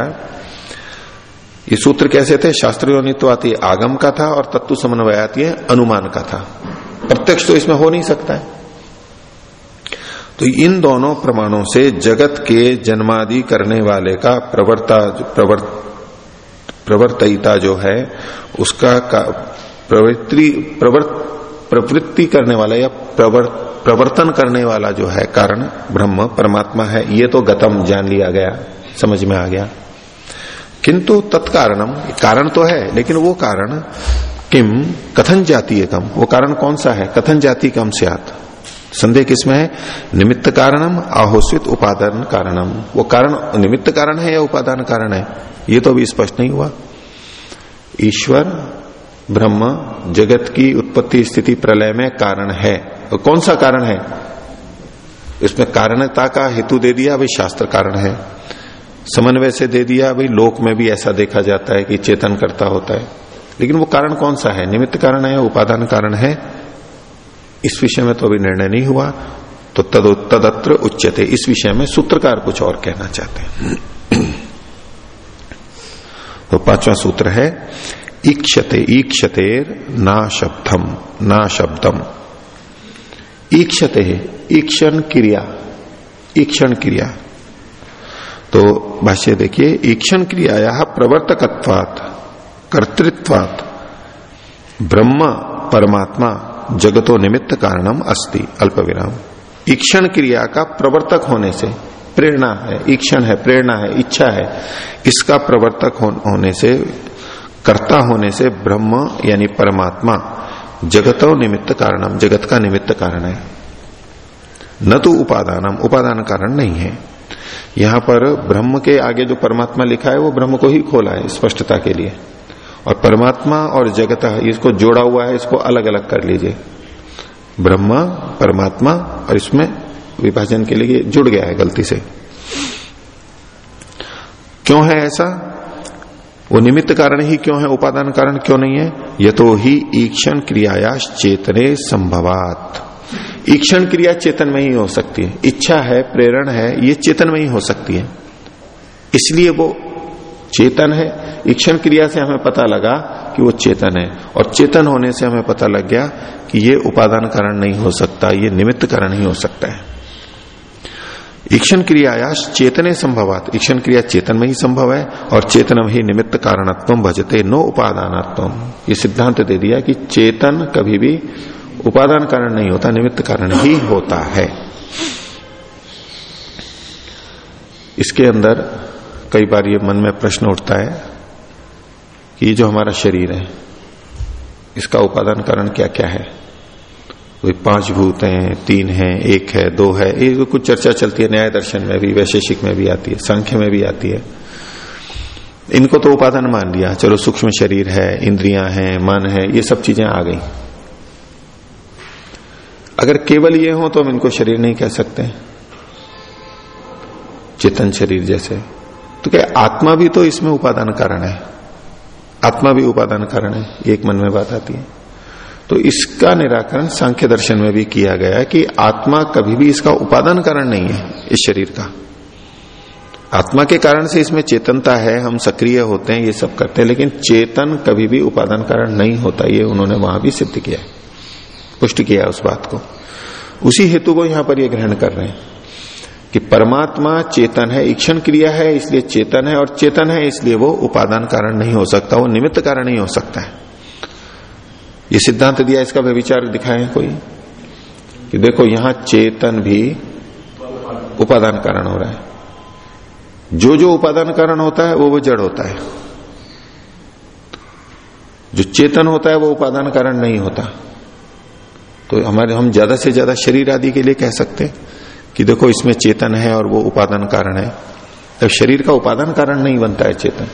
ये सूत्र कैसे थे। शास्त्र योनित्वाती आगम का था और तत्व समन्वयाती अनुमान का था। प्रत्यक्ष तो इसमें हो नहीं सकता है। तो इन दोनों प्रमाणों से जगत के जन्मादि करने वाले का प्रवर्ता प्रवर्त प्रवर्तिता जो है, उसका प्रवृत्ति प्रवृत्ति करने वाला या प्रवर्त प्रवर्तन करने वाला जो है कारण, ब्रह्म, परमात्मा है, ये तो गतम जान लिया गया, समझ में आ गया। किंतु तत्कारणम, कारण तो है, लेकिन वो कारण, किम, कथन जाती है कम, वो कारण कौन सा है? कथन जाति कम से आत संदेह किसमें है? निमित्त कारणम आहोषित उपादान कारणम। वो कारण, निमित्त कारण है या उपादान कारण है? ये तो अभी स्पष्ट नहीं हुआ। ईश्वर ब्रह्म जगत की उत्पत्ति स्थिति प्रलय में कारण है। तो कौन सा कारण है? इसमें कारणता का हेतु दे दिया भाई शास्त्र कारण है। समन्वय से दे दिया भाई लोक में भी ऐसा देखा जाता है कि चेतन करता होता है। लेकिन वो कारण कौन सा है? निमित्त कारण है, उपादान कारण है? इस विषय में तो अभी निर्णय नहीं हुआ तो तद तदत्र उच्चते इस विषय में सूत्रकार कुछ और कहना चाहते हैं। तो पांचवा सूत्र है ईक्षते, ईक्षतेर ना शब्दम ना शब्दम। ईक्षते ईक्षण क्रिया ईक्षण क्रिया। तो भाष्य देखिए, ईक्षण क्रिया प्रवर्तकत्वात, कर्तृत्वात, ब्रह्म, परमात्मा, जगतो निमित्त कारणम अस्ति अल्प विराम ईक्षण क्रिया का प्रवर्तक होने से प्रेरणा है, ईक्षण है, प्रेरणा है, इच्छा है, इसका प्रवर्तक होने से कर्ता होने से ब्रह्म यानी परमात्मा जगतो निमित्त कारणम, जगत का निमित्त कारण है। न तो उपादानम, उपादान कारण नहीं है। यहाँ पर ब्रह्म के आगे जो परमात्मा लिखा है, वो ब्रह्म को ही खोला है स्पष्टता के लिए। और परमात्मा और जगत इसको जोड़ा हुआ है, इसको अलग अलग कर लीजिए। ब्रह्मा, परमात्मा और इसमें विभाजन के लिए जुड़ गया है गलती से। क्यों है ऐसा? वो निमित्त कारण ही क्यों है? उपादान कारण क्यों नहीं है? ये तो ही ईक्षण क्रियाया चेतने संभवात। ईक्षण क्रिया चेतन में ही हो सकती है। इच्छा है, प्रेरण है, ये चेतन में ही हो सकती है। इसलिए वो चेतन है। ईक्षण क्रिया से हमें पता लगा कि वो चेतन है। और चेतन होने से हमें पता लग गया कि ये उपादान कारण नहीं हो सकता, ये निमित्त कारण ही हो सकता है। ईक्षण क्रियाया चेतने संभवात। ईक्षण क्रिया चेतन में ही संभव है और चेतन में ही निमित्त कारणत्व भजते नो उपादानत्व ये सिद्धांत दे दिया कि चेतन कभी भी उपादान कारण नहीं होता, निमित्त कारण ही होता है। इसके अंदर कई बार ये मन में प्रश्न उठता है कि ये जो हमारा शरीर है, इसका उपादान कारण क्या क्या है? कोई पाँच भूत हैं, तीन हैं, एक है, दो है। ये तो कुछ चर्चा चलती है, न्याय दर्शन में भी, वैशेषिक में भी आती है, संख्य में भी आती है। इनको तो उपादान मान लिया। चलो, सूक्ष्म शरीर है, इंद्रियाँ हैं, मन है, ये सब चीज़ें आ गई। अगर केवल ये हो तो हम इनको शरीर नहीं कह सकते। चेतन शरीर जैसे। तो क्या आत्मा भी तो इसमें उपादान कारण है? आत्मा भी उपादान कारण है एक मन में बात आती है। तो इसका निराकरण सांख्य दर्शन में भी किया गया कि आत्मा कभी भी इसका उपादान कारण नहीं है, इस शरीर का। आत्मा के कारण से इसमें चेतनता है, हम सक्रिय होते हैं, ये सब करते हैं, लेकिन चेतन कभी भी उपादान कारण नहीं होता, ये उन्होंने वहाँ भी सिद्ध किया पुष्ट किया उस बात को। उसी हेतु को यहाँ पर ये ग्रहण कर रहे हैं कि परमात्मा चेतन है, ईक्षण क्रिया है, इसलिए चेतन है, और चेतन है, इसलिए वो उपादान कारण नहीं हो सकता, वो निमित्त कारण नहीं हो सकता है। ये सिद्धांत दिया, इसका व्यविचार दिखाए कोई? कि देखो, यहाँ चेतन भी उपादान कारण हो रहा है। जो जो उपादान कारण होता है, वो वो जड़ होता है। जो चेतन होता है, वो उपादान कारण नहीं होता। तो हमारे, हम ज़्यादा से ज़्यादा शरीर आदि के लिए कह सकते हैं कि देखो, इसमें चेतन है और वो उपादान कारण है। तब शरीर का उपादान कारण नहीं बनता है चेतन।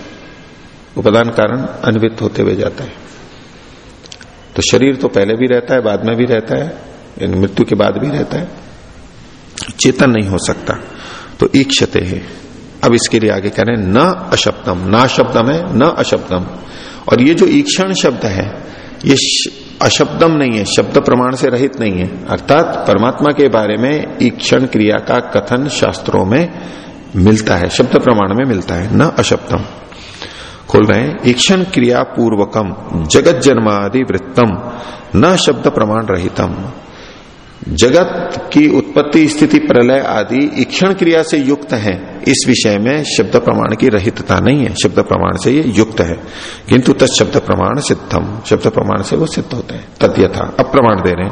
उपादान कारण अन्वित होते हुए जाता है। तो शरीर तो पहले भी रहता है, बाद में भी रहता है मृत्यु के बाद भी रहता है। चेतन नहीं हो सकता। तो ईक्षते है। अब इसके लिए आगे कह रहे हैं, न अशब्दम, ना शब्दम है, न अशब्दम। और ये जो ईक्षण शब्द है, ये अशब्दम नहीं है, शब्द प्रमाण से रहित नहीं है। अर्थात परमात्मा के बारे में ईक्षण क्रिया का कथन शास्त्रों में मिलता है, शब्द प्रमाण में मिलता है, न अशब्दम। खोल रहे हैं, ईक्षण क्रिया पूर्वकम, जगत जन्मादि वृत्तम, न शब्द प्रमाण रहितम। जगत की उत्पत्ति, स्थिति, प्रलय आदि ईक्षण क्रिया से युक्त है। इस विषय में शब्द प्रमाण की रहितता नहीं है। शब्द प्रमाण से ये युक्त है। किंतु तत्शब्द प्रमाण सिद्धम। शब्द प्रमाण से वो सिद्ध होते हैं। तद्यथा प्रमाण दे रहे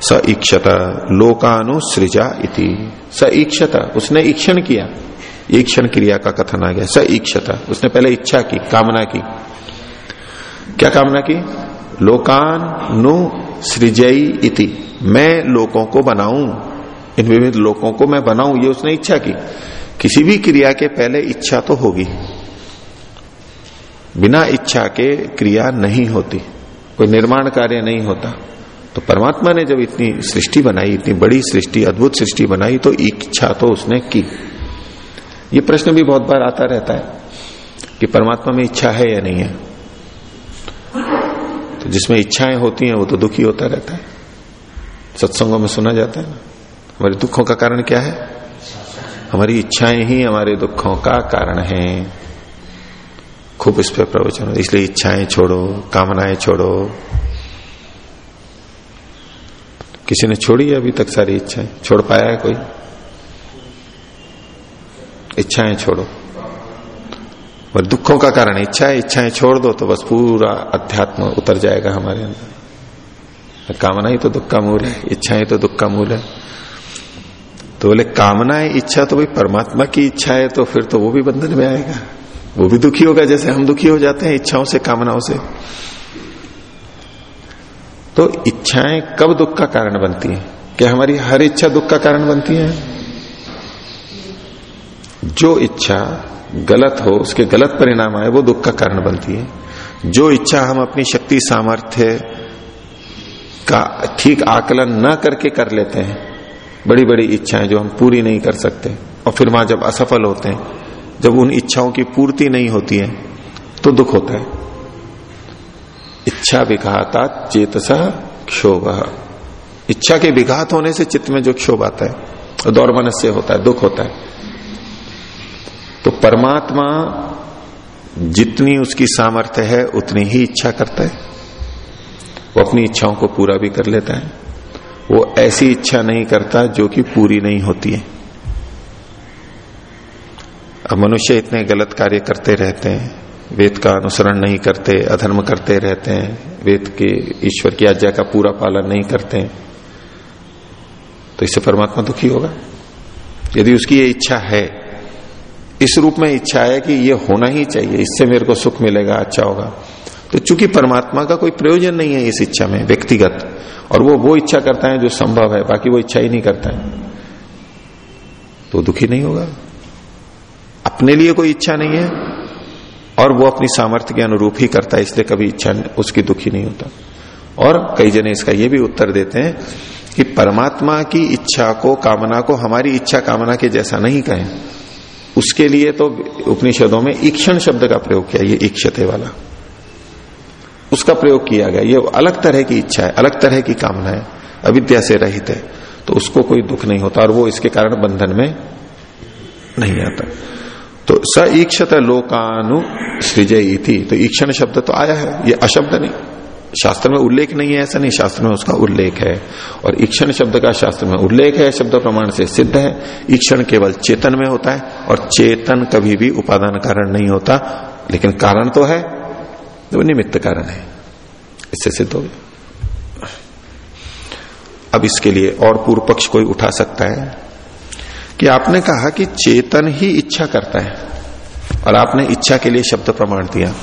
स ईक्षत लोकानुसृजा इति। स ईक्षत। उसने ईक्षण किया। ईक्षण क्रिया का कथन आ गया। स ईक्षत। उसने पहले इच्छा की, कामना की। क्या कामना की? लोकान नु सृजई इति। मैं लोगों को बनाऊँ। इन विविध लोगों को मैं बनाऊँ। ये उसने इच्छा की। किसी भी क्रिया के पहले इच्छा तो होगी। बिना इच्छा के क्रिया नहीं होती। कोई निर्माण कार्य नहीं होता। तो परमात्मा ने जब इतनी सृष्टि बनाई, इतनी बड़ी सृष्टि, अद्भुत सृष्टि बनाई तो इच्छा तो उसने की। ये प्रश्न भी बहुत बार आता रहता है कि परमात्मा में इच्छा है या नहीं है। तो जिसमें इच्छाएँ होती हैं, वो तो दुखी होता रहता है। सत्संगों में सुना जाता है ना, हमारे दुखों का कारण क्या है? हमारी इच्छाएँ ही हमारे दुखों का कारण है। खूब इस पर प्रवचन इसलिए इच्छाएँ छोड़ो, कामनाएँ छोड़ो। किसी ने छोड़ी अभी तक सारी इच्छाएँ? छोड़ पाया है कोई? इच्छाएँ छोड़ो। और दुखों का कारण इच्छा है इच्छाएँ छोड़ दो तो बस पूरा अध्यात्म उतर जाएगा हमारे अंदर। कामना ही तो दुख का मूल है, इच्छाएँ तो दुख का मूल है। तो बोले, कामना है, इच्छा तो भाई परमात्मा की इच्छा है तो फिर तो वो भी बंधन में आएगा। वो भी दुखी होगा, जैसे हम दुखी हो जाते हैं इच्छाओं से, कामनाओं से। तो इच्छाएँ कब दुख का कारण बनती है? क्या हमारी हर इच्छा दुख का कारण बनती है? जो इच्छा गलत हो, उसके गलत परिणाम आए, वो दुख का कारण बनती है। जो इच्छा हम अपनी शक्ति, सामर्थ्य का ठीक आकलन न करके कर लेते हैं बड़ी बड़ी इच्छाएँ जो हम पूरी नहीं कर सकते, और फिर वहाँ जब असफल होते हैं, जब उन इच्छाओं की पूर्ति नहीं होती है तो दुख होता है। इच्छा विघाता चेतसा क्षोभ। इच्छा के विघात होने से चित्त में जो क्षोभ आता है दौर मनस से होता है, दुख होता है। तो परमात्मा जितनी उसकी सामर्थ्य है, उतनी ही इच्छा करता है। वो अपनी इच्छाओं को पूरा भी कर लेता है। वो ऐसी इच्छा नहीं करता जो कि पूरी नहीं होती है। अब मनुष्य इतने गलत कार्य करते रहते हैं, वेद का अनुसरण नहीं करते, अधर्म करते रहते हैं, वेद के ईश्वर की आज्ञा का पूरा पालन नहीं करते हैं तो इससे परमात्मा दुखी होगा। यदि उसकी ये इच्छा है इस रूप में इच्छा है कि ये होना ही चाहिए, इससे मेरे को सुख मिलेगा अच्छा होगा। तो चूँकि परमात्मा का कोई प्रयोजन नहीं है इस इच्छा में, व्यक्तिगत, और वो वो इच्छा करता है जो संभव है, बाकी वो इच्छा ही नहीं करता है तो दुखी नहीं होगा। अपने लिए कोई इच्छा नहीं है, और वो अपनी सामर्थ्य के अनुरूप ही करता है, इसलिए कभी इच्छा उसकी दुखी नहीं होता। और कई जने इसका ये भी उत्तर देते हैं कि परमात्मा की इच्छा को, कामना को, हमारी इच्छा कामना के जैसा नहीं कहें। उसके लिए तो उपनिषदों में ईक्षण शब्द का प्रयोग किया, ये ईक्षते वाला। उसका प्रयोग किया गया। ये अलग तरह की इच्छा है, अलग तरह की कामना है, अविद्या से रहित है। तो उसको कोई दुख नहीं होता और वो इसके कारण बंधन में नहीं आता। तो स ईक्षत लोकानु सृजई थी तो ईक्षण शब्द तो आया है, ये अशब्द नहीं। शास्त्र में उल्लेख नहीं है, ऐसा नहीं, शास्त्र में उसका उल्लेख है। और ईक्षण शब्द का शास्त्र में उल्लेख है, शब्द प्रमाण से सिद्ध है। ईक्षण केवल चेतन में होता है और चेतन कभी भी उपादान कारण नहीं होता, लेकिन कारण तो है वो निमित्त कारण है। इससे सिद्ध हो गया। अब इसके लिए और पूर्व पक्ष कोई उठा सकता है कि आपने कहा कि चेतन ही इच्छा करता है और आपने इच्छा के लिए शब्द प्रमाण दिया।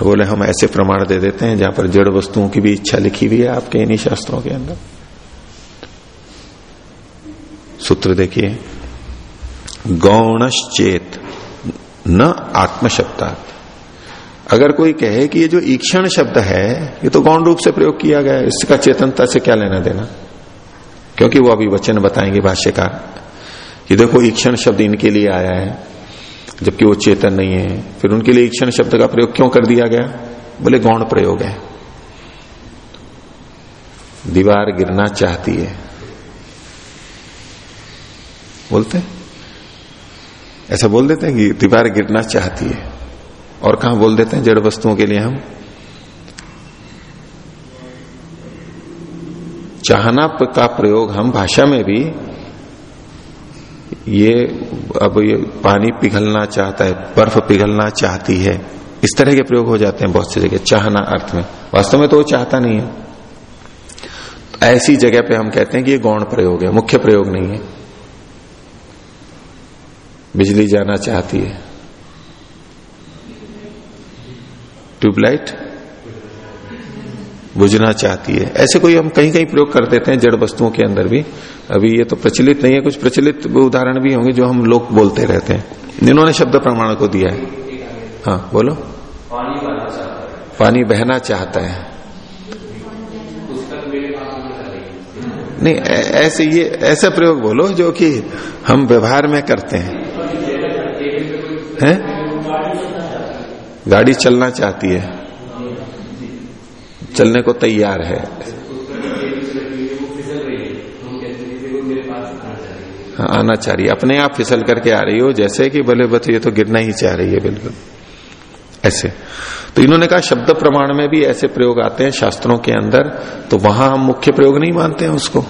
तो बोले, हम ऐसे प्रमाण दे देते हैं जहाँ पर जड़ वस्तुओं की भी इच्छा लिखी हुई है आपके इन्हीं शास्त्रों के अंदर। सूत्र देखिए, गौणश्चेत न आत्मशब्दात। अगर कोई कहे कि ये जो ईक्षण शब्द है, ये तो गौण रूप से प्रयोग किया गया है, इसका चेतनता से क्या लेना देना? क्योंकि वो अभी वचन बताएँगे भाष्यकार कि देखो, ईक्षण शब्द इनके लिए आया है। जबकि वो चेतन नहीं है। फिर उनके लिए ईक्षण शब्द का प्रयोग क्यों कर दिया गया? बोले, गौण प्रयोग है। दीवार गिरना चाहती है। बोलते ऐसा बोल देते हैं कि दीवार गिरना चाहती है। और कहा बोल देते हैं? जड़ वस्तुओं के लिए हम। चाहना का प्रयोग हम भाषा में भी ये, अब ये पानी पिघलना चाहता है, बर्फ़ पिघलना चाहती है, इस तरह के प्रयोग हो जाते हैं बहुत सी जगह, चाहना अर्थ में। वास्तव में तो वो चाहता नहीं है। तो ऐसी जगह पे हम कहते हैं कि ये गौण प्रयोग है, मुख्य प्रयोग नहीं है। बिजली जाना चाहती है। ट्यूबलाइट? बुझना चाहती है। ऐसे कोई हम कहीं कहीं प्रयोग कर देते हैं जड़ वस्तुओं के अंदर भी। अभी ये तो प्रचलित नहीं है कुछ प्रचलित उदाहरण भी होंगे जो हम लोग बोलते रहते हैं। जिन्होंने शब्द प्रमाण को दिया है। हाँ बोलो। पानी बहना चाहता है। पानी बहना चाहता है। है। नहीं ऐसे ये ऐसा प्रयोग बोलो जो कि हम व्यवहार में करते हैं। हैं? गाड़ी चलना चाहती है। चलने को तैयार है। हाँ, आना चाह रही अपने आप फिसल करके आ रही हो जैसे कि भले बत ये तो गिरना ही चाह रही है बिल्कुल। ऐसे। तो इन्होंने कहा शब्द प्रमाण में भी ऐसे प्रयोग आते हैं शास्त्रों के अंदर तो वहाँ हम मुख्य प्रयोग नहीं मानते हैं उसको।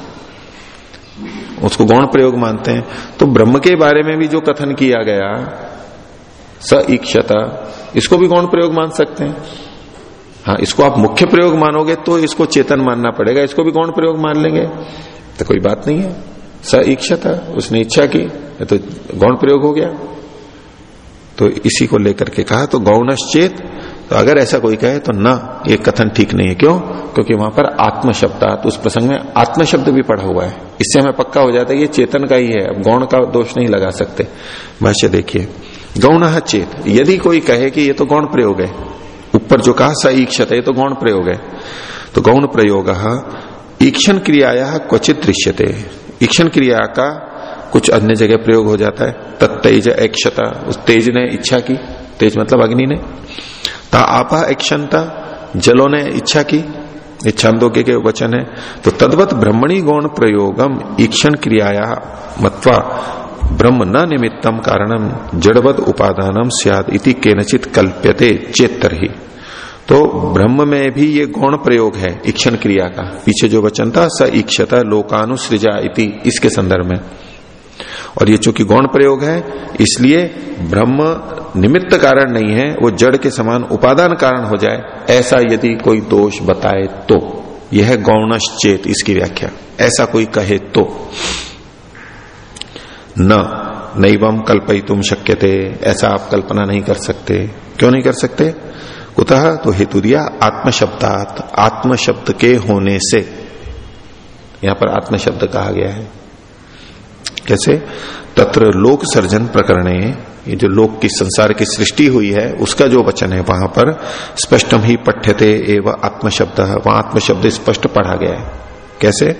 उसको गौण प्रयोग मानते हैं। तो ब्रह्म के बारे में भी जो कथन किया गया स ईक्षता इसको भी गौण प्रयोग मान सकते हैं। हाँ इसको आप मुख्य प्रयोग मानोगे तो इसको चेतन मानना पड़ेगा। इसको भी गौण प्रयोग मान लेंगे। तो कोई बात नहीं है। स इच्छा था उसने इच्छा की तो गौण प्रयोग हो गया। तो इसी को लेकर के कहा तो गौणश्चेत तो अगर ऐसा कोई कहे तो ना, ये कथन ठीक नहीं है। क्यों? क्योंकि वहाँ पर आत्म शब्दात उस प्रसंग में आत्म शब्द भी पढ़ा हुआ है। इससे हमें पक्का हो जाता है, ये चेतन का ही है। अब गौण का दोष नहीं लगा सकते। भाष्य देखिए, गौण चेत, यदि कोई कहे कि ये तो गौण प्रयोग है ऊपर जो कहा स ईक्षत तो गौण प्रयोग है। तो गौण प्रयोग ईक्षण क्रियाया क्वचित दृश्यते। ईक्षण क्रिया का कुछ अन्य जगह प्रयोग हो जाता है। तत्तेज ऐक्षता, उस तेज ने इच्छा की। तेज मतलब अग्नि ने। ता आपा ऐक्षणता जलों ने इच्छा की। इच्छांदोग्य के वचन है। तो तद्वत ब्रह्मणी गौण प्रयोगम ईक्षण क्रियाया मत्वा ब्रह्म न निमित्तम कारणम जड़वद उपादानम सियाद इति केनचित कल्प्यते चेतर ही तो ब्रह्म में भी ये गौण प्रयोग है, इक्षण क्रिया का। पीछे जो वचन था, स ईक्षता लोकानुसृजा इति, इसके संदर्भ में। और ये चूँकि गौण प्रयोग है, इसलिए ब्रह्म निमित्त कारण नहीं है, वो जड़ के समान उपादान कारण हो जाए, ऐसा यदि कोई दोष बताए तो। यह गौणश्चेत, इसकी व्याख्या। ऐसा कोई कहे तो। न नैवम कल्पई तुम शक्य थे ऐसा आप कल्पना नहीं कर सकते। क्यों नहीं कर सकते? कुतः तो हेतु दिया आत्म शब्दात आत्म शब्द के होने से। यहाँ पर आत्म शब्द कहा गया है। कैसे? तत्र लोक सर्जन प्रकरणे, ये जो लोक की संसार की सृष्टि हुई है, उसका जो वचन है वहाँ पर स्पष्टम ही पठ्यते एवं आत्मशब्द, वहाँ आत्मशब्द स्पष्ट पढ़ा गया है। कैसे?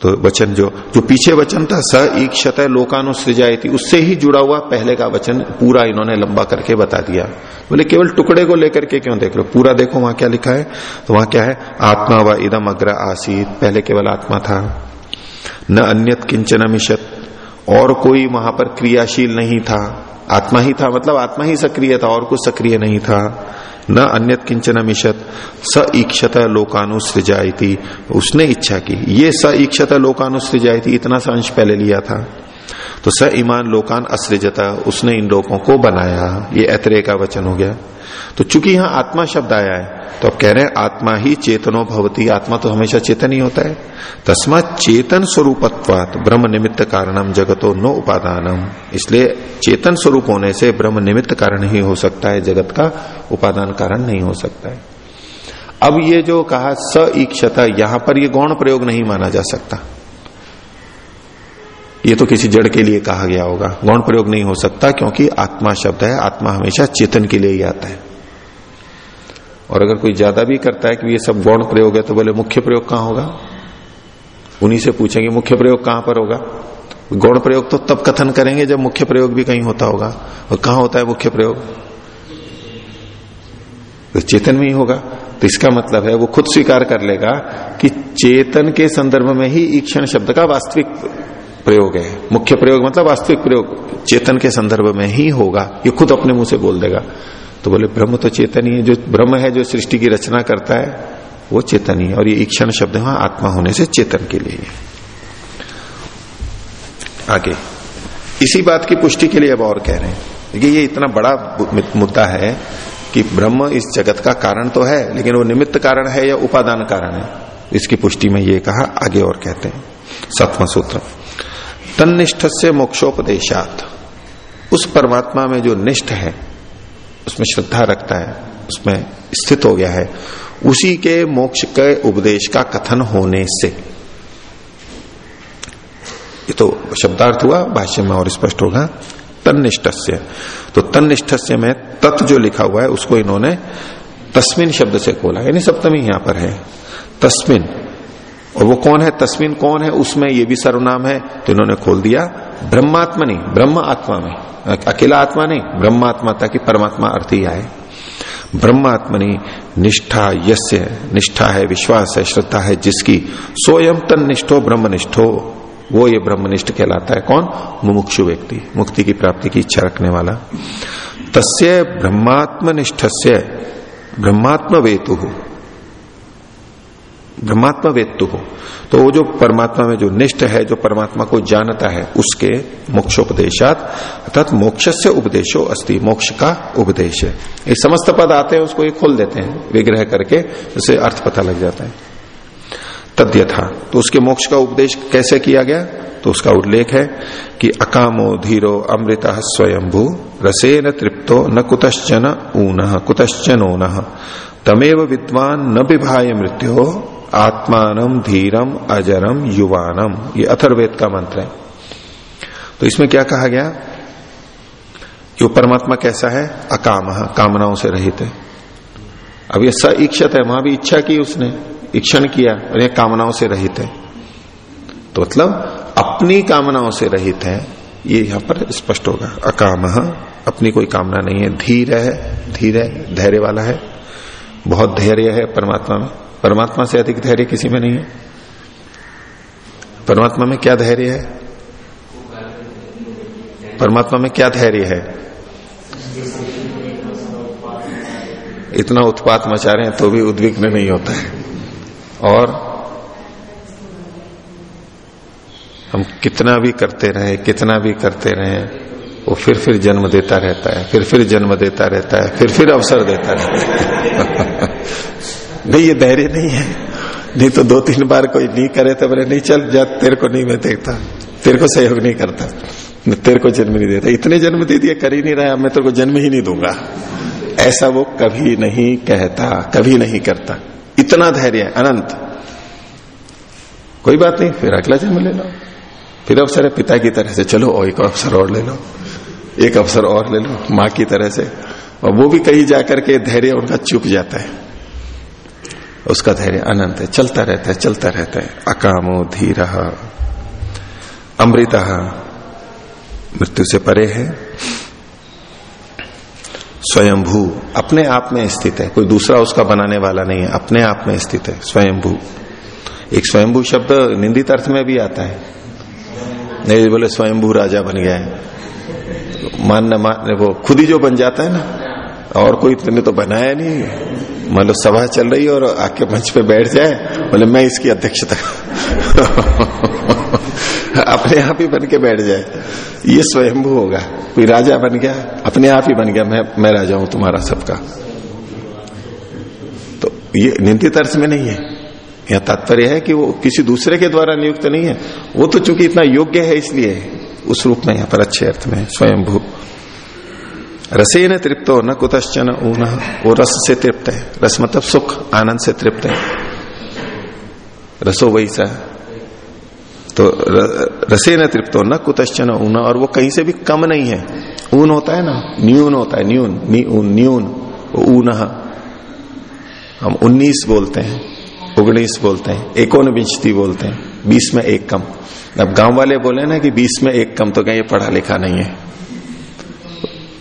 तो वचन जो जो पीछे वचन था, स ईक्षत लोकानुसृजाई थी उससे ही जुड़ा हुआ पहले का वचन पूरा इन्होंने लंबा करके बता दिया। बोले, केवल टुकड़े को लेकर के क्यों देख रहे हो? पूरा देखो वहाँ क्या लिखा है। तो वहाँ क्या है? आत्मा व इदम अग्र आसीत। पहले केवल आत्मा था। न अन्यत किंचन मिशत और कोई वहाँ पर क्रियाशील नहीं था। आत्मा ही था मतलब आत्मा ही सक्रिय था, और कुछ सक्रिय नहीं था। न अन्यत किंचन मिशत स ईक्षत लोकानुसृजायती। उसने इच्छा की। ये स ईक्षत लोकानुसृजायती, इतना सा अंश पहले लिया था। तो स ईमान लोकान असृजता, उसने इन लोगों को बनाया। ये ऐतरे का वचन हो गया। तो चूँकि यहाँ आत्मा शब्द आया है तो अब कह रहे हैं आत्मा ही चेतनो भवती। आत्मा तो हमेशा चेतन ही होता है। तस्मा चेतन स्वरूपत्वात ब्रह्म निमित्त कारणम जगतो नो उपादानम। इसलिए चेतन स्वरूप होने से ब्रह्म निमित्त कारण ही हो सकता है, जगत का उपादान कारण नहीं हो सकता है। अब ये जो कहा, स ईक्षता, यहाँ पर ये गौण प्रयोग नहीं माना जा सकता। ये तो किसी जड़ के लिए कहा गया होगा। गौण प्रयोग नहीं हो सकता, क्योंकि आत्मा शब्द है। आत्मा हमेशा चेतन के लिए ही आता है। और अगर कोई ज़्यादा भी करता है कि ये सब गौण प्रयोग है तो बोले, मुख्य प्रयोग कहाँ होगा? उन्हीं से पूछेंगे, मुख्य प्रयोग कहाँ पर होगा? गौण प्रयोग तो तब कथन करेंगे जब मुख्य प्रयोग भी कहीं होता होगा। और कहाँ होता है मुख्य प्रयोग? तो चेतन में ही होगा। तो इसका मतलब है, वो खुद स्वीकार कर लेगा कि चेतन के संदर्भ में ही ईक्षण शब्द का वास्तविक प्रयोग है। मुख्य प्रयोग मतलब वास्तविक प्रयोग। चेतन के संदर्भ में ही होगा। ये खुद अपने मुँह से बोल देगा। तो बोले, ब्रह्म तो चेतन ही है, जो ब्रह्म है, जो सृष्टि की रचना करता है, वो चेतन ही है। और ये ईक्षण शब्द वहाँ आत्मा होने से चेतन के लिए आगे, इसी बात की पुष्टि के लिए अब और कह रहे हैं। देखिए, ये इतना बड़ा मुद्दा है कि ब्रह्म इस जगत का कारण तो है, लेकिन वो निमित्त कारण है या उपादान कारण है? इसकी पुष्टि में ये कहा, आगे और कहते हैं। सत्म सूत्र तनिष्ठ से मोक्षोपदेशात। उस परमात्मा में जो निष्ठ है उसमें श्रद्धा रखता है, उसमें स्थित हो गया है। उसी के मोक्ष के उपदेश का कथन होने से। ये तो शब्दार्थ हुआ, भाष्य में और स्पष्ट होगा तनिष्ठ तो तनिष्ठ में तत् जो लिखा हुआ है, उसको इन्होंने तस्मिन शब्द से खोला यानी सप्तमी यहाँ पर है। तस्मिन। और वो कौन है? तस्मिन कौन है? उसमें ये भी सर्वनाम है। तो इन्होंने खोल दिया, ब्रह्मात्मा नहीं, ब्रह्म आत्मा में। अकेला आत्मा नहीं, ब्रह्मात्मा ताकि परमात्मा अर्थ ही आए। ब्रह्मात्मनि निष्ठा यस्य, निष्ठा है, विश्वास है, श्रद्धा है, जिसकी सोयम तन निष्ठो ब्रह्मनिष्ठो वो ये ब्रह्मनिष्ठ कहलाता है। कौन? मुमुक्षु व्यक्ति, मुक्ति की प्राप्ति की इच्छा रखने वाला। तस्य ब्रह्मात्मनिष्ठ से ब्रह्मात्म वेतु ब्रह्मात्मा वेत्तु हो। तो वो जो परमात्मा में जो निष्ठ है, जो परमात्मा को जानता है, उसके मोक्षोपदेशात, अर्थात मोक्ष से उपदेशो अस्ति, मोक्ष का उपदेश है। ये समस्त पद आते हैं, उसको ये खोल देते हैं, विग्रह करके उसे अर्थ पता लग जाता है। तद्यथा तो उसके मोक्ष का उपदेश कैसे किया गया? तो उसका उल्लेख है कि अकामो धीरो अमृत स्वयंभू, रसेन तृप्तो न कुतश्चन ऊन कुतश्चन ऊन तमेव विद्वान न विभाय मृत्यु आत्मानम धीरम अजरम युवानम। ये अथर्वेद का मंत्र है। तो इसमें क्या कहा गया? कि वो परमात्मा कैसा है? अकाम, कामनाओं से रहित है। अब ये स इच्छत है, वहाँ भी इच्छा की उसने इक्षण किया और ये कामनाओं से रहित है। तो मतलब अपनी कामनाओं से रहित है, ये यहाँ पर स्पष्ट होगा। अकाम, अपनी कोई कामना नहीं है। धीर है धीर है, धैर्य वाला है। बहुत धैर्य है परमात्मा में। परमात्मा से अधिक धैर्य किसी में नहीं है? परमात्मा में क्या धैर्य है? परमात्मा में क्या धैर्य है? इतना उत्पात मचा रहे हैं तो भी उद्विग्न नहीं होता है। और हम कितना भी करते रहे, कितना भी करते रहे, वो फिर फिर जन्म देता रहता है, फिर फिर जन्म देता रहता है, फिर फिर अवसर देता रहता है। नहीं, ये धैर्य नहीं है। नहीं तो दो तीन बार कोई नहीं करे तो बोले, नहीं, चल, जा, तेरे को नहीं मैं देखता। तेरे को सहयोग नहीं करता। मैं तेरे को जन्म नहीं देता। इतने जन्म दे दिए, कर ही नहीं रहा, मैं तेरे को जन्म ही नहीं दूँगा। ऐसा वो कभी नहीं कहता, कभी नहीं करता। इतना धैर्य, अनंत। कोई बात नहीं, फिर अगला जन्म ले लो। फिर अवसर है, पिता की तरह से चलो, और एक अवसर और ले लो। एक अवसर और ले लो, माँ की तरह से। और वो भी कहीं जाकर के धैर्य उनका चुप जाता है। उसका धैर्य अनंत है, चलता रहता है, चलता रहता है। अकामो धीर। अमृत मृत्यु से परे है। स्वयंभू अपने आप में स्थित है। कोई दूसरा उसका बनाने वाला नहीं है, अपने आप में स्थित है, स्वयंभू। एक स्वयंभू शब्द निंदित अर्थ में भी आता है। नहीं, बोले स्वयंभू राजा बन गया है। मानना, मान, वो खुद ही जो बन जाता है ना, और कोई तुमने तो बनाया नहीं मतलब सभा चल रही है और आके मंच पे बैठ जाए, बोले, मैं इसकी अध्यक्षता अपने आप ही बन के बैठ जाए। ये स्वयंभू होगा। कोई राजा बन गया, अपने आप ही बन गया, मैं मैं राजा हूँ तुम्हारा सबका। तो ये निंदित अर्थ में नहीं है। यह तात्पर्य है कि वो किसी दूसरे के द्वारा नियुक्त नहीं है। वो तो चूँकि इतना योग्य है, इसलिए उस रूप में यहाँ पर अच्छे अर्थ में स्वयंभू। रसे न तृप्त हो न कुतश्चन ऊन। वो रस से तृप्त है। रस मतलब सुख, आनंद से तृप्त है। रसो वैसा तो रसे न तृप्त न कुतश्चन ऊन, और वो कहीं से भी कम नहीं है। ऊन होता है ना? न्यून होता है। न्यून न्यून। न्यून ऊन। हम उन्नीस बोलते हैं। उन्नीस बोलते हैं। एकोन विंशति बोलते हैं। बीस में एक कम। अब गाँव वाले बोले ना कि बीस में एक कम तो क्या ये पढ़ा लिखा नहीं है।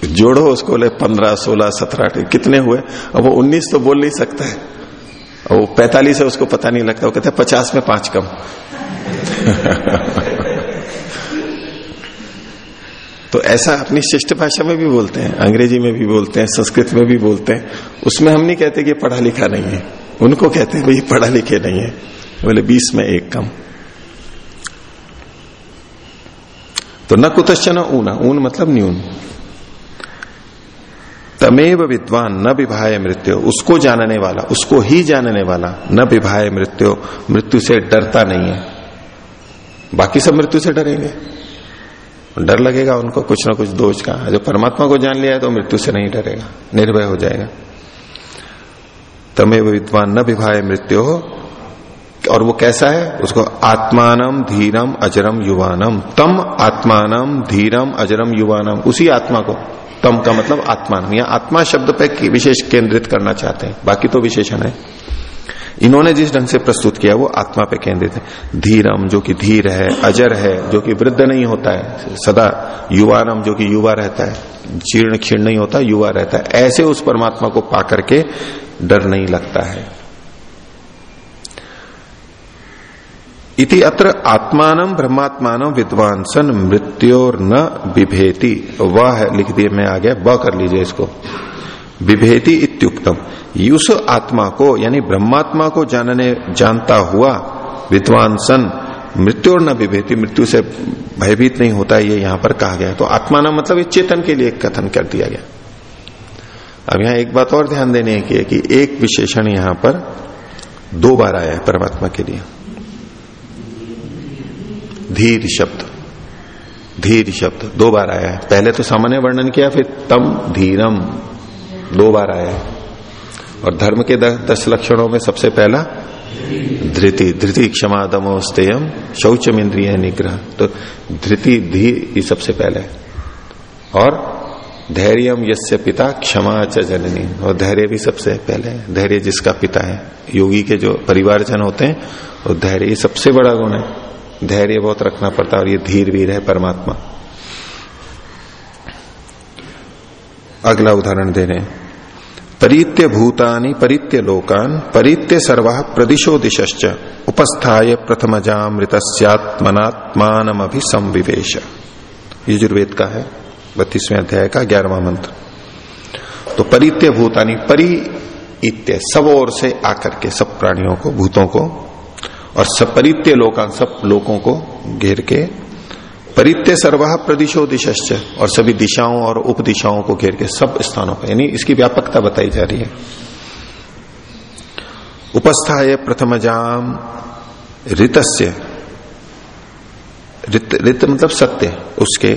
जोड़ो उसको बोले पंद्रह, सोलह, सत्रह कितने हुए? अब वो उन्नीस तो बोल नहीं सकता है। वो पैतालीस है, उसको पता नहीं लगता। वो कहते पचास में पाँच कम। तो ऐसा अपनी शिष्ट भाषा में भी बोलते हैं, अंग्रेज़ी में भी बोलते हैं, संस्कृत में भी बोलते हैं। उसमें हम नहीं कहते कि पढ़ा लिखा नहीं है। उनको कहते हैं, भाई, पढ़ा लिखे नहीं है। बोले, बीस में एक कम। तो न कुतश्चन ऊना, ऊन मतलब न्यून। तमेव विद्वान न विभाय मृत्यु। उसको जानने वाला, उसको ही जानने वाला न विभाय मृत्यु। मृत्यु से डरता नहीं है। बाकी सब मृत्यु से डरेंगे। डर लगेगा उनको, कुछ ना कुछ दोष का। जो परमात्मा को जान लिया है तो मृत्यु से नहीं डरेगा, निर्भय हो जाएगा। तमेव विद्वान न विभाय मृत्यु। हो और वो कैसा है? उसको आत्मानम धीरम अजरम युवानम। तम आत्मानम धीरम अजरम युवानम। उसी आत्मा को। तम का मतलब आत्मान या आत्मा शब्द पे विशेष केंद्रित करना चाहते हैं। बाकी तो विशेषण है। इन्होंने जिस ढंग से प्रस्तुत किया, वो आत्मा पे केंद्रित है। धीरम, जो कि धीर है, अजर है, जो कि वृद्ध नहीं होता है। सदा युवानम, जो कि युवा रहता है। जीर्ण क्षीर्ण नहीं होता, युवा रहता है। ऐसे उस परमात्मा को पा करके डर नहीं लगता है। इति अत्र आत्मान ब्रह्मात्मान विद्वान सन मृत्योर न विभेति वह है लिख दिए, मैं आ गया ब कर लीजिए इसको। विभेति इत्युक्तम। युस आत्मा को, यानी ब्रह्मात्मा को जानने, जानता हुआ विद्वान सन मृत्यु और न विभेति मृत्यु से भयभीत नहीं होता ये यहाँ पर कहा गया। तो आत्मा मतलब चेतन के लिए कथन कर दिया गया। अब यहाँ एक बात और ध्यान देने की है कि एक विशेषण यहाँ पर दो बार आया है परमात्मा के लिए। धीर शब्द धीर शब्द, दो बार आया है। पहले तो सामान्य वर्णन किया, फिर तम धीरम, दो बार आया है। और धर्म के दस लक्षणों में सबसे पहला, धृति धृति क्षमा दमोस्तेयम शौचम इंद्रिय निग्रह। तो धृति धी ये सबसे पहले और धैर्यम यस्य पिता क्षमा च जननी। और धैर्य भी सबसे पहले धैर्य जिसका पिता है। योगी के जो परिवारजन होते हैं और धैर्य सबसे बड़ा गुण है। धैर्य बहुत रखना पड़ता है और ये धीर वीर है परमात्मा। अगला उदाहरण दे रहे परित्य भूतानि, परित्य लोकान, परित्य सर्वा प्रदिशो दिश्च उपस्थाय प्रथमजामृतस्यात्मनात्मान अभिसंविवेश यजुर्वेद का है, बत्तीसवें अध्याय का ग्यारहवा मंत्र। तो परित्य भूतानी, परि इत्य, सब ओर से आकर के, सब प्राणियों को, भूतों को और सब परित्य लोकान सब लोगों को घेर के परित्य सर्वा प्रदिशो दिशश्च और सभी दिशाओं और उप दिशाओं को घेर के सब स्थानों पर। यानी इसकी व्यापकता बताई जा रही है। उपस्था है प्रथम जाम ऋतस्य। रित, रित मतलब सत्य उसके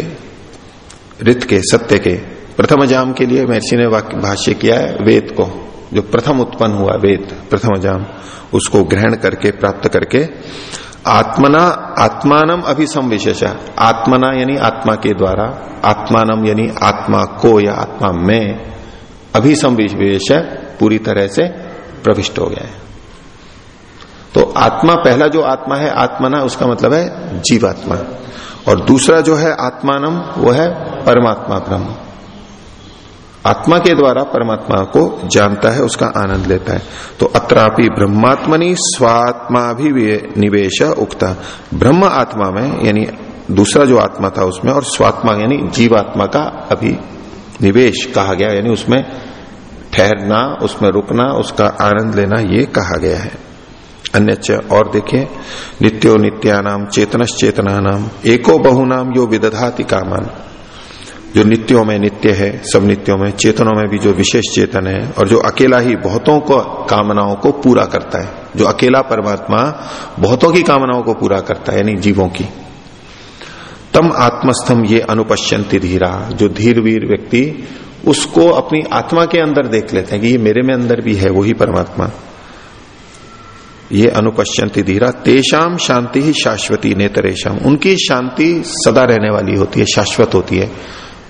रित के सत्य के। प्रथम जाम के लिए महर्षि ने भाष्य किया है वेद को। जो प्रथम उत्पन्न हुआ वेद, प्रथम जाम, उसको ग्रहण करके, प्राप्त करके, आत्मना, आत्मानम अभिसंविशेष, आत्मना यानी आत्मा के द्वारा, आत्मानम यानी आत्मा को या आत्मा में अभिसंविशेष पूरी तरह से प्रविष्ट हो गया है। तो आत्मा पहला जो आत्मा है, आत्मना, उसका मतलब है जीवात्मा। और दूसरा जो है आत्मानम, वो है परमात्मा ब्रह्म। आत्मा के द्वारा परमात्मा को जानता है, उसका आनंद लेता है। तो अत्रापि ब्रह्मात्मनि स्वात्मा भी निवेश उक्ता। ब्रह्म आत्मा में, यानी दूसरा जो आत्मा था उसमें, और स्वात्मा यानी जीवात्मा का अभी निवेश कहा गया, यानी उसमें ठहरना, उसमें रुकना, उसका आनंद लेना, ये कहा गया है। अन्य और देखिए, नित्यो नित्यानाम चेतनश चेतना नाम एको बहुनाम यो विदधाति कामान। जो नित्यों में नित्य है, सब नित्यों में, चेतनों में भी जो विशेष चेतन है और जो अकेला ही बहुतों को कामनाओं को पूरा करता है, जो अकेला परमात्मा बहुतों की कामनाओं को पूरा करता है, यानी जीवों की। तम आत्मस्थम ये अनुपश्यंति धीरा, जो धीर वीर व्यक्ति उसको अपनी आत्मा के अंदर देख लेते हैं कि ये मेरे में अंदर भी है वही परमात्मा। ये अनुपश्यंति धीरा तेषाम शांति ही शाश्वती नेतरेशम उनकी शांति सदा रहने वाली होती है, शाश्वत होती है।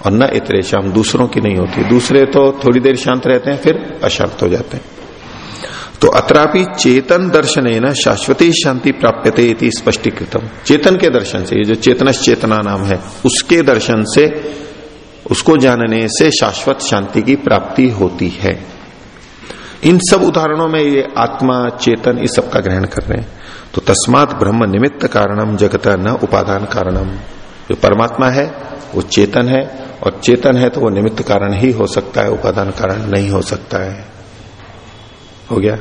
और न इतरेशम दूसरों की नहीं होती। दूसरे तो थोड़ी देर शांत रहते हैं, फिर अशांत हो जाते हैं। तो अत्रापि चेतन दर्शन न शाश्वती शांति प्राप्यते स्पष्टीकृतम। चेतन के दर्शन से, ये जो चेतन चेतना नाम है, उसके दर्शन से, उसको जानने से शाश्वत शांति की प्राप्ति होती है। इन सब उदाहरणों में ये आत्मा, चेतन इस सब का ग्रहण कर रहे हैं। तो तस्मात ब्रह्म निमित्त कारणम जगत न उपादान कारणम जो परमात्मा है वो चेतन है, और चेतन है तो वो निमित्त कारण ही हो सकता है, उपादान कारण नहीं हो सकता है। हो गया?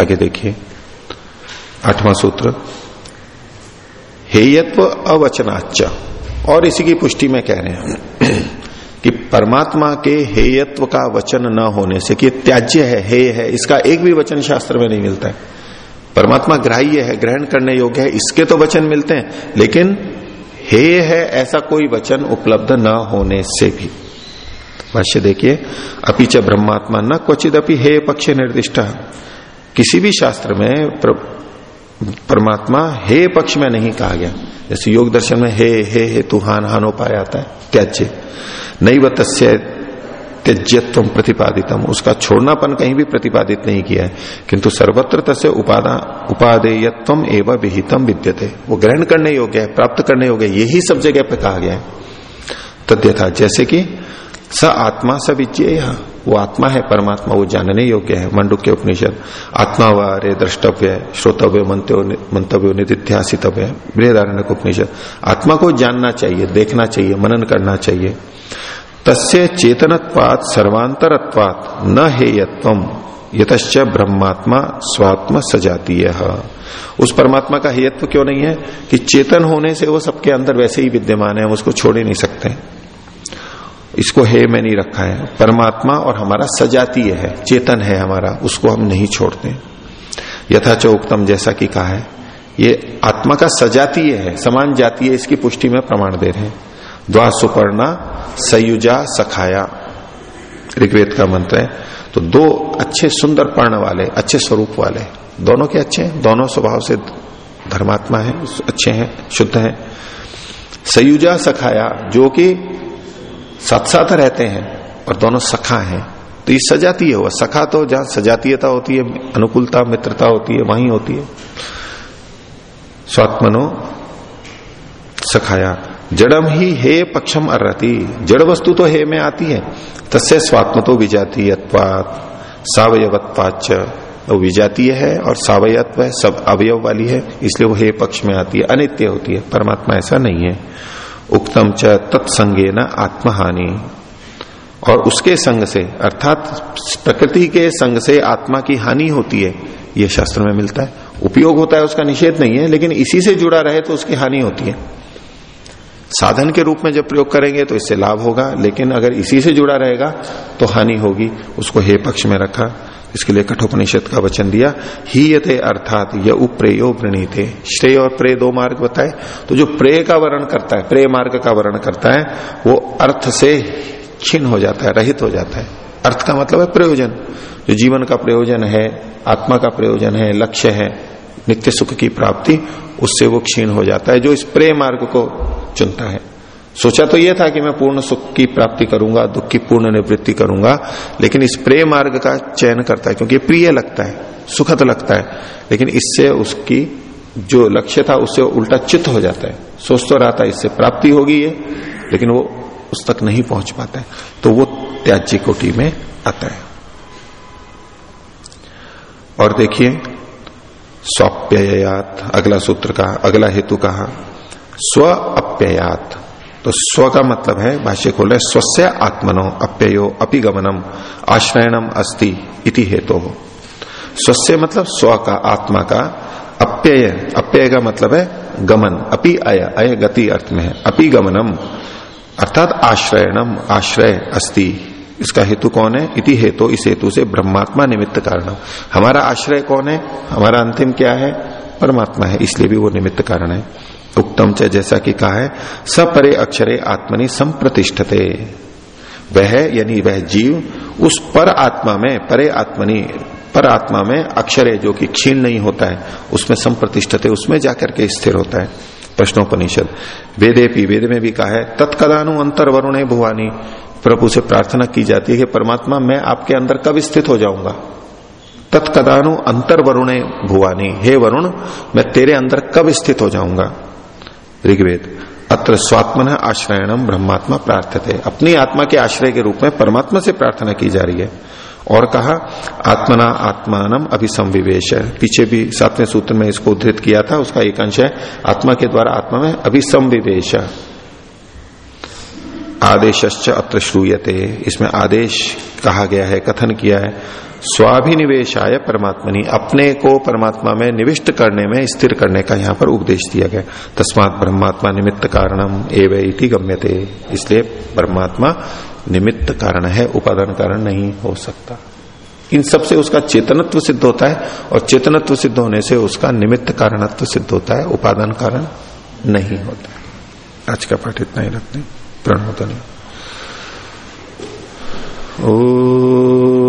आगे देखिए। आठवां सूत्र। हेयत्व अवचनाच और इसी की पुष्टि में कह रहे हैं कि परमात्मा के हेयत्व का वचन न होने से, कि त्याज्य है हे है, इसका एक भी वचन शास्त्र में नहीं मिलता है। परमात्मा ग्राह्य है, ग्रहण करने योग्य है, इसके तो वचन मिलते हैं, लेकिन हे है ऐसा कोई वचन उपलब्ध न होने से भी। भाष्य देखिए अपिच ब्रह्मात्मा न क्वचित अपनी हे पक्ष निर्दिष्ट। किसी भी शास्त्र में परमात्मा हे पक्ष में नहीं कहा गया। जैसे योग दर्शन में हे हे हे, तुहान हानो पाया आता है, त्याज्य। नहीं व तस्य त्यज्यत्व प्रतिपादितम। उसका छोड़नापन कहीं भी प्रतिपादित नहीं किया है। किंतु सर्वत्र तस्य उपादा उपादेयत्व एवं विहितम विद्यते। वो ग्रहण करने योग्य है, प्राप्त करने योग्य यही सब जगह पे कहा गया है। तद्यथा, जैसे कि स आत्मा स विजय वो आत्मा है, परमात्मा, वो जानने योग्य है। मंडुक के उपनिषद, आत्मा व द्रष्टव्य, श्रोतव्य मंतव्य निधिध्यासितव्य बृहदारण्य उपनिषद, आत्मा को जानना चाहिए, देखना चाहिए, मनन करना चाहिए। तस्य चेतनत्वात सर्वांतरत्वात न हेयत्वम। यतश्च ब्रह्मात्मा स्वात्म सजातीय। उस परमात्मा का हेयत्व क्यों नहीं है? कि चेतन होने से वो सबके अंदर वैसे ही विद्यमान है, हम उसको छोड़ ही नहीं सकते। इसको हे में नहीं रखा है। परमात्मा और हमारा सजातीय है, चेतन है हमारा, उसको हम नहीं छोड़ते। यथा चौकतम जैसा कि कहा है, ये आत्मा का सजातीय है, समान जातीय इसकी पुष्टि में प्रमाण दे रहे हैं। द्वा सुपर्णा सयुजा, सखाया। ऋग्वेद का मंत्र है। तो दो अच्छे सुंदर पर्ण वाले, अच्छे स्वरूप वाले, दोनों के अच्छे हैं? दोनों स्वभाव से धर्मात्मा है, अच्छे हैं, शुद्ध हैं। सयुजा, सखाया, जो कि साथ साथ रहते हैं और दोनों सखा हैं। तो ये सजातीय हुआ। सखा तो जहाँ सजातीयता होती है, अनुकूलता, मित्रता होती है, वहीं होती है। स्वात्मनो, सखाया। जड़म ही हे पक्षम अर्ती जड़ वस्तु तो हे में आती है। तस्य स्वात्म तो विजातीय सवयवत्वाच वो विजातीय है और सावयत्व है, सब अवयव वाली है, इसलिए वो हे पक्ष में आती है, अनित्य होती है। परमात्मा ऐसा नहीं है। उक्तम च तत्संगे न आत्महानि। और उसके संग से, अर्थात प्रकृति के संग से आत्मा की हानि होती है। ये शास्त्र में मिलता है। उपयोग होता है, उसका निषेध नहीं है, लेकिन इसी से जुड़ा रहे तो उसकी हानि होती है। साधन के रूप में जब प्रयोग करेंगे तो इससे लाभ होगा, लेकिन अगर इसी से जुड़ा रहेगा तो हानि होगी। उसको हे पक्ष में रखा। इसके लिए कठोपनिषद का वचन दिया ही यथे अर्थात यह उप्रेयो थे श्रेय और प्रे दो मार्ग बताए। तो जो प्रे का वर्ण करता है प्रे मार्ग का वर्ण करता है, वो अर्थ से क्षीण हो जाता है, रहित हो जाता है। अर्थ का मतलब है प्रयोजन। जो जीवन का प्रयोजन है, आत्मा का प्रयोजन है, लक्ष्य है, नित्य सुख की प्राप्ति, उससे वो क्षीण हो जाता है। जो इस प्रेम मार्ग को चुनता है। सोचा तो यह था कि मैं पूर्ण सुख की प्राप्ति करूँगा, दुख की पूर्ण निवृत्ति करूँगा, लेकिन इस प्रेम मार्ग का चयन करता है, क्योंकि प्रिय लगता है, सुखद लगता है, लेकिन इससे उसकी जो लक्ष्य था, उससे उल्टा चित्त हो जाता है। सोच तो रहा था, इससे प्राप्ति होगी ये, लेकिन वो उस तक नहीं पहुँच पाता है। तो वो त्याज्य कोटि में आता है। और देखिए स्वाप्ययात अगला सूत्र का अगला हेतु कहा स्व अप्ययात। तो स्व का मतलब है, भाष्य खोल स्वस्य आत्मनो अप्ययो अपिगमनम, आश्रयणम अस्ति इति हेतु। हो स्वस्य मतलब स्व का, आत्मा का, अप्यय अप्यय का मतलब है गमन, अपि अय अय गति अर्थ में है अपि गमनम अर्थात आश्रयणम, आश्रय अस्ति। इसका हेतु कौन है? इति हेतु, इस हेतु से ब्रह्मात्मा निमित्त कारण हमारा आश्रय कौन है? हमारा अंतिम क्या है? परमात्मा है, इसलिए भी वो निमित्त कारण है। उत्तम च जैसा कि कहा है, सपरे अक्षरे आत्मनि संप्रतिष्ठते। वह यानी वह जीव उस पर आत्मा में, परे आत्मनि, पर आत्मा में अक्षर जो कि क्षीण नहीं होता है, उसमें संप्रतिष्ठते, उसमें जाकर के स्थिर होता है। प्रश्नोपनिषद। वेदे पी वेद में भी कहा है तत्कदानु अंतर वरुणे भुवानी। प्रभु से प्रार्थना की जाती है कि परमात्मा, मैं आपके अंदर कब स्थित हो जाऊँगा? तत्कदानु अंतर वरुणे भुवानी। हे वरुण, मैं तेरे अंदर कब स्थित हो जाऊँगा? ऋग्वेद। अत्र स्वात्मन आश्रयणम ब्रह्मात्मा प्रार्थते। अपनी आत्मा के आश्रय के रूप में परमात्मा से प्रार्थना की जा रही है। और कहा, आत्मना आत्मानम अभिसंविवेश। पीछे भी सातवें सूत्र में इसको उद्धृत किया था, उसका एक अंश है, आत्मा के द्वारा आत्मा में अभिसंविवेश। आदेश अत्र श्रूयते। इसमें आदेश कहा गया है, कथन किया है। स्वाभिनिवेशाय परमात्मनि। अपने को परमात्मा में निविष्ट करने में, स्थिर करने का यहाँ पर उपदेश दिया गया। तस्मात ब्रह्मात्मा निमित्त कारणम एवं गम्यते। इसलिए परमात्मा निमित्त कारण है, उपादान कारण नहीं हो सकता। इन सबसे उसका चेतनत्व सिद्ध होता है और चेतनत्व सिद्ध होने से उसका निमित्त कारणत्व सिद्ध होता है, उपादान कारण नहीं होता आज का पाठ इतना ही रखते प्रणोदन। ओ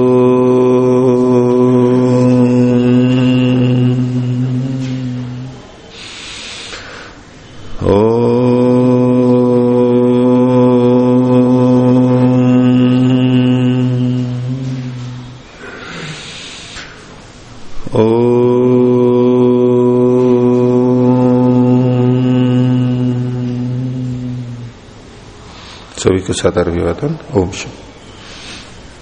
को सदर विवादन ओम शुभ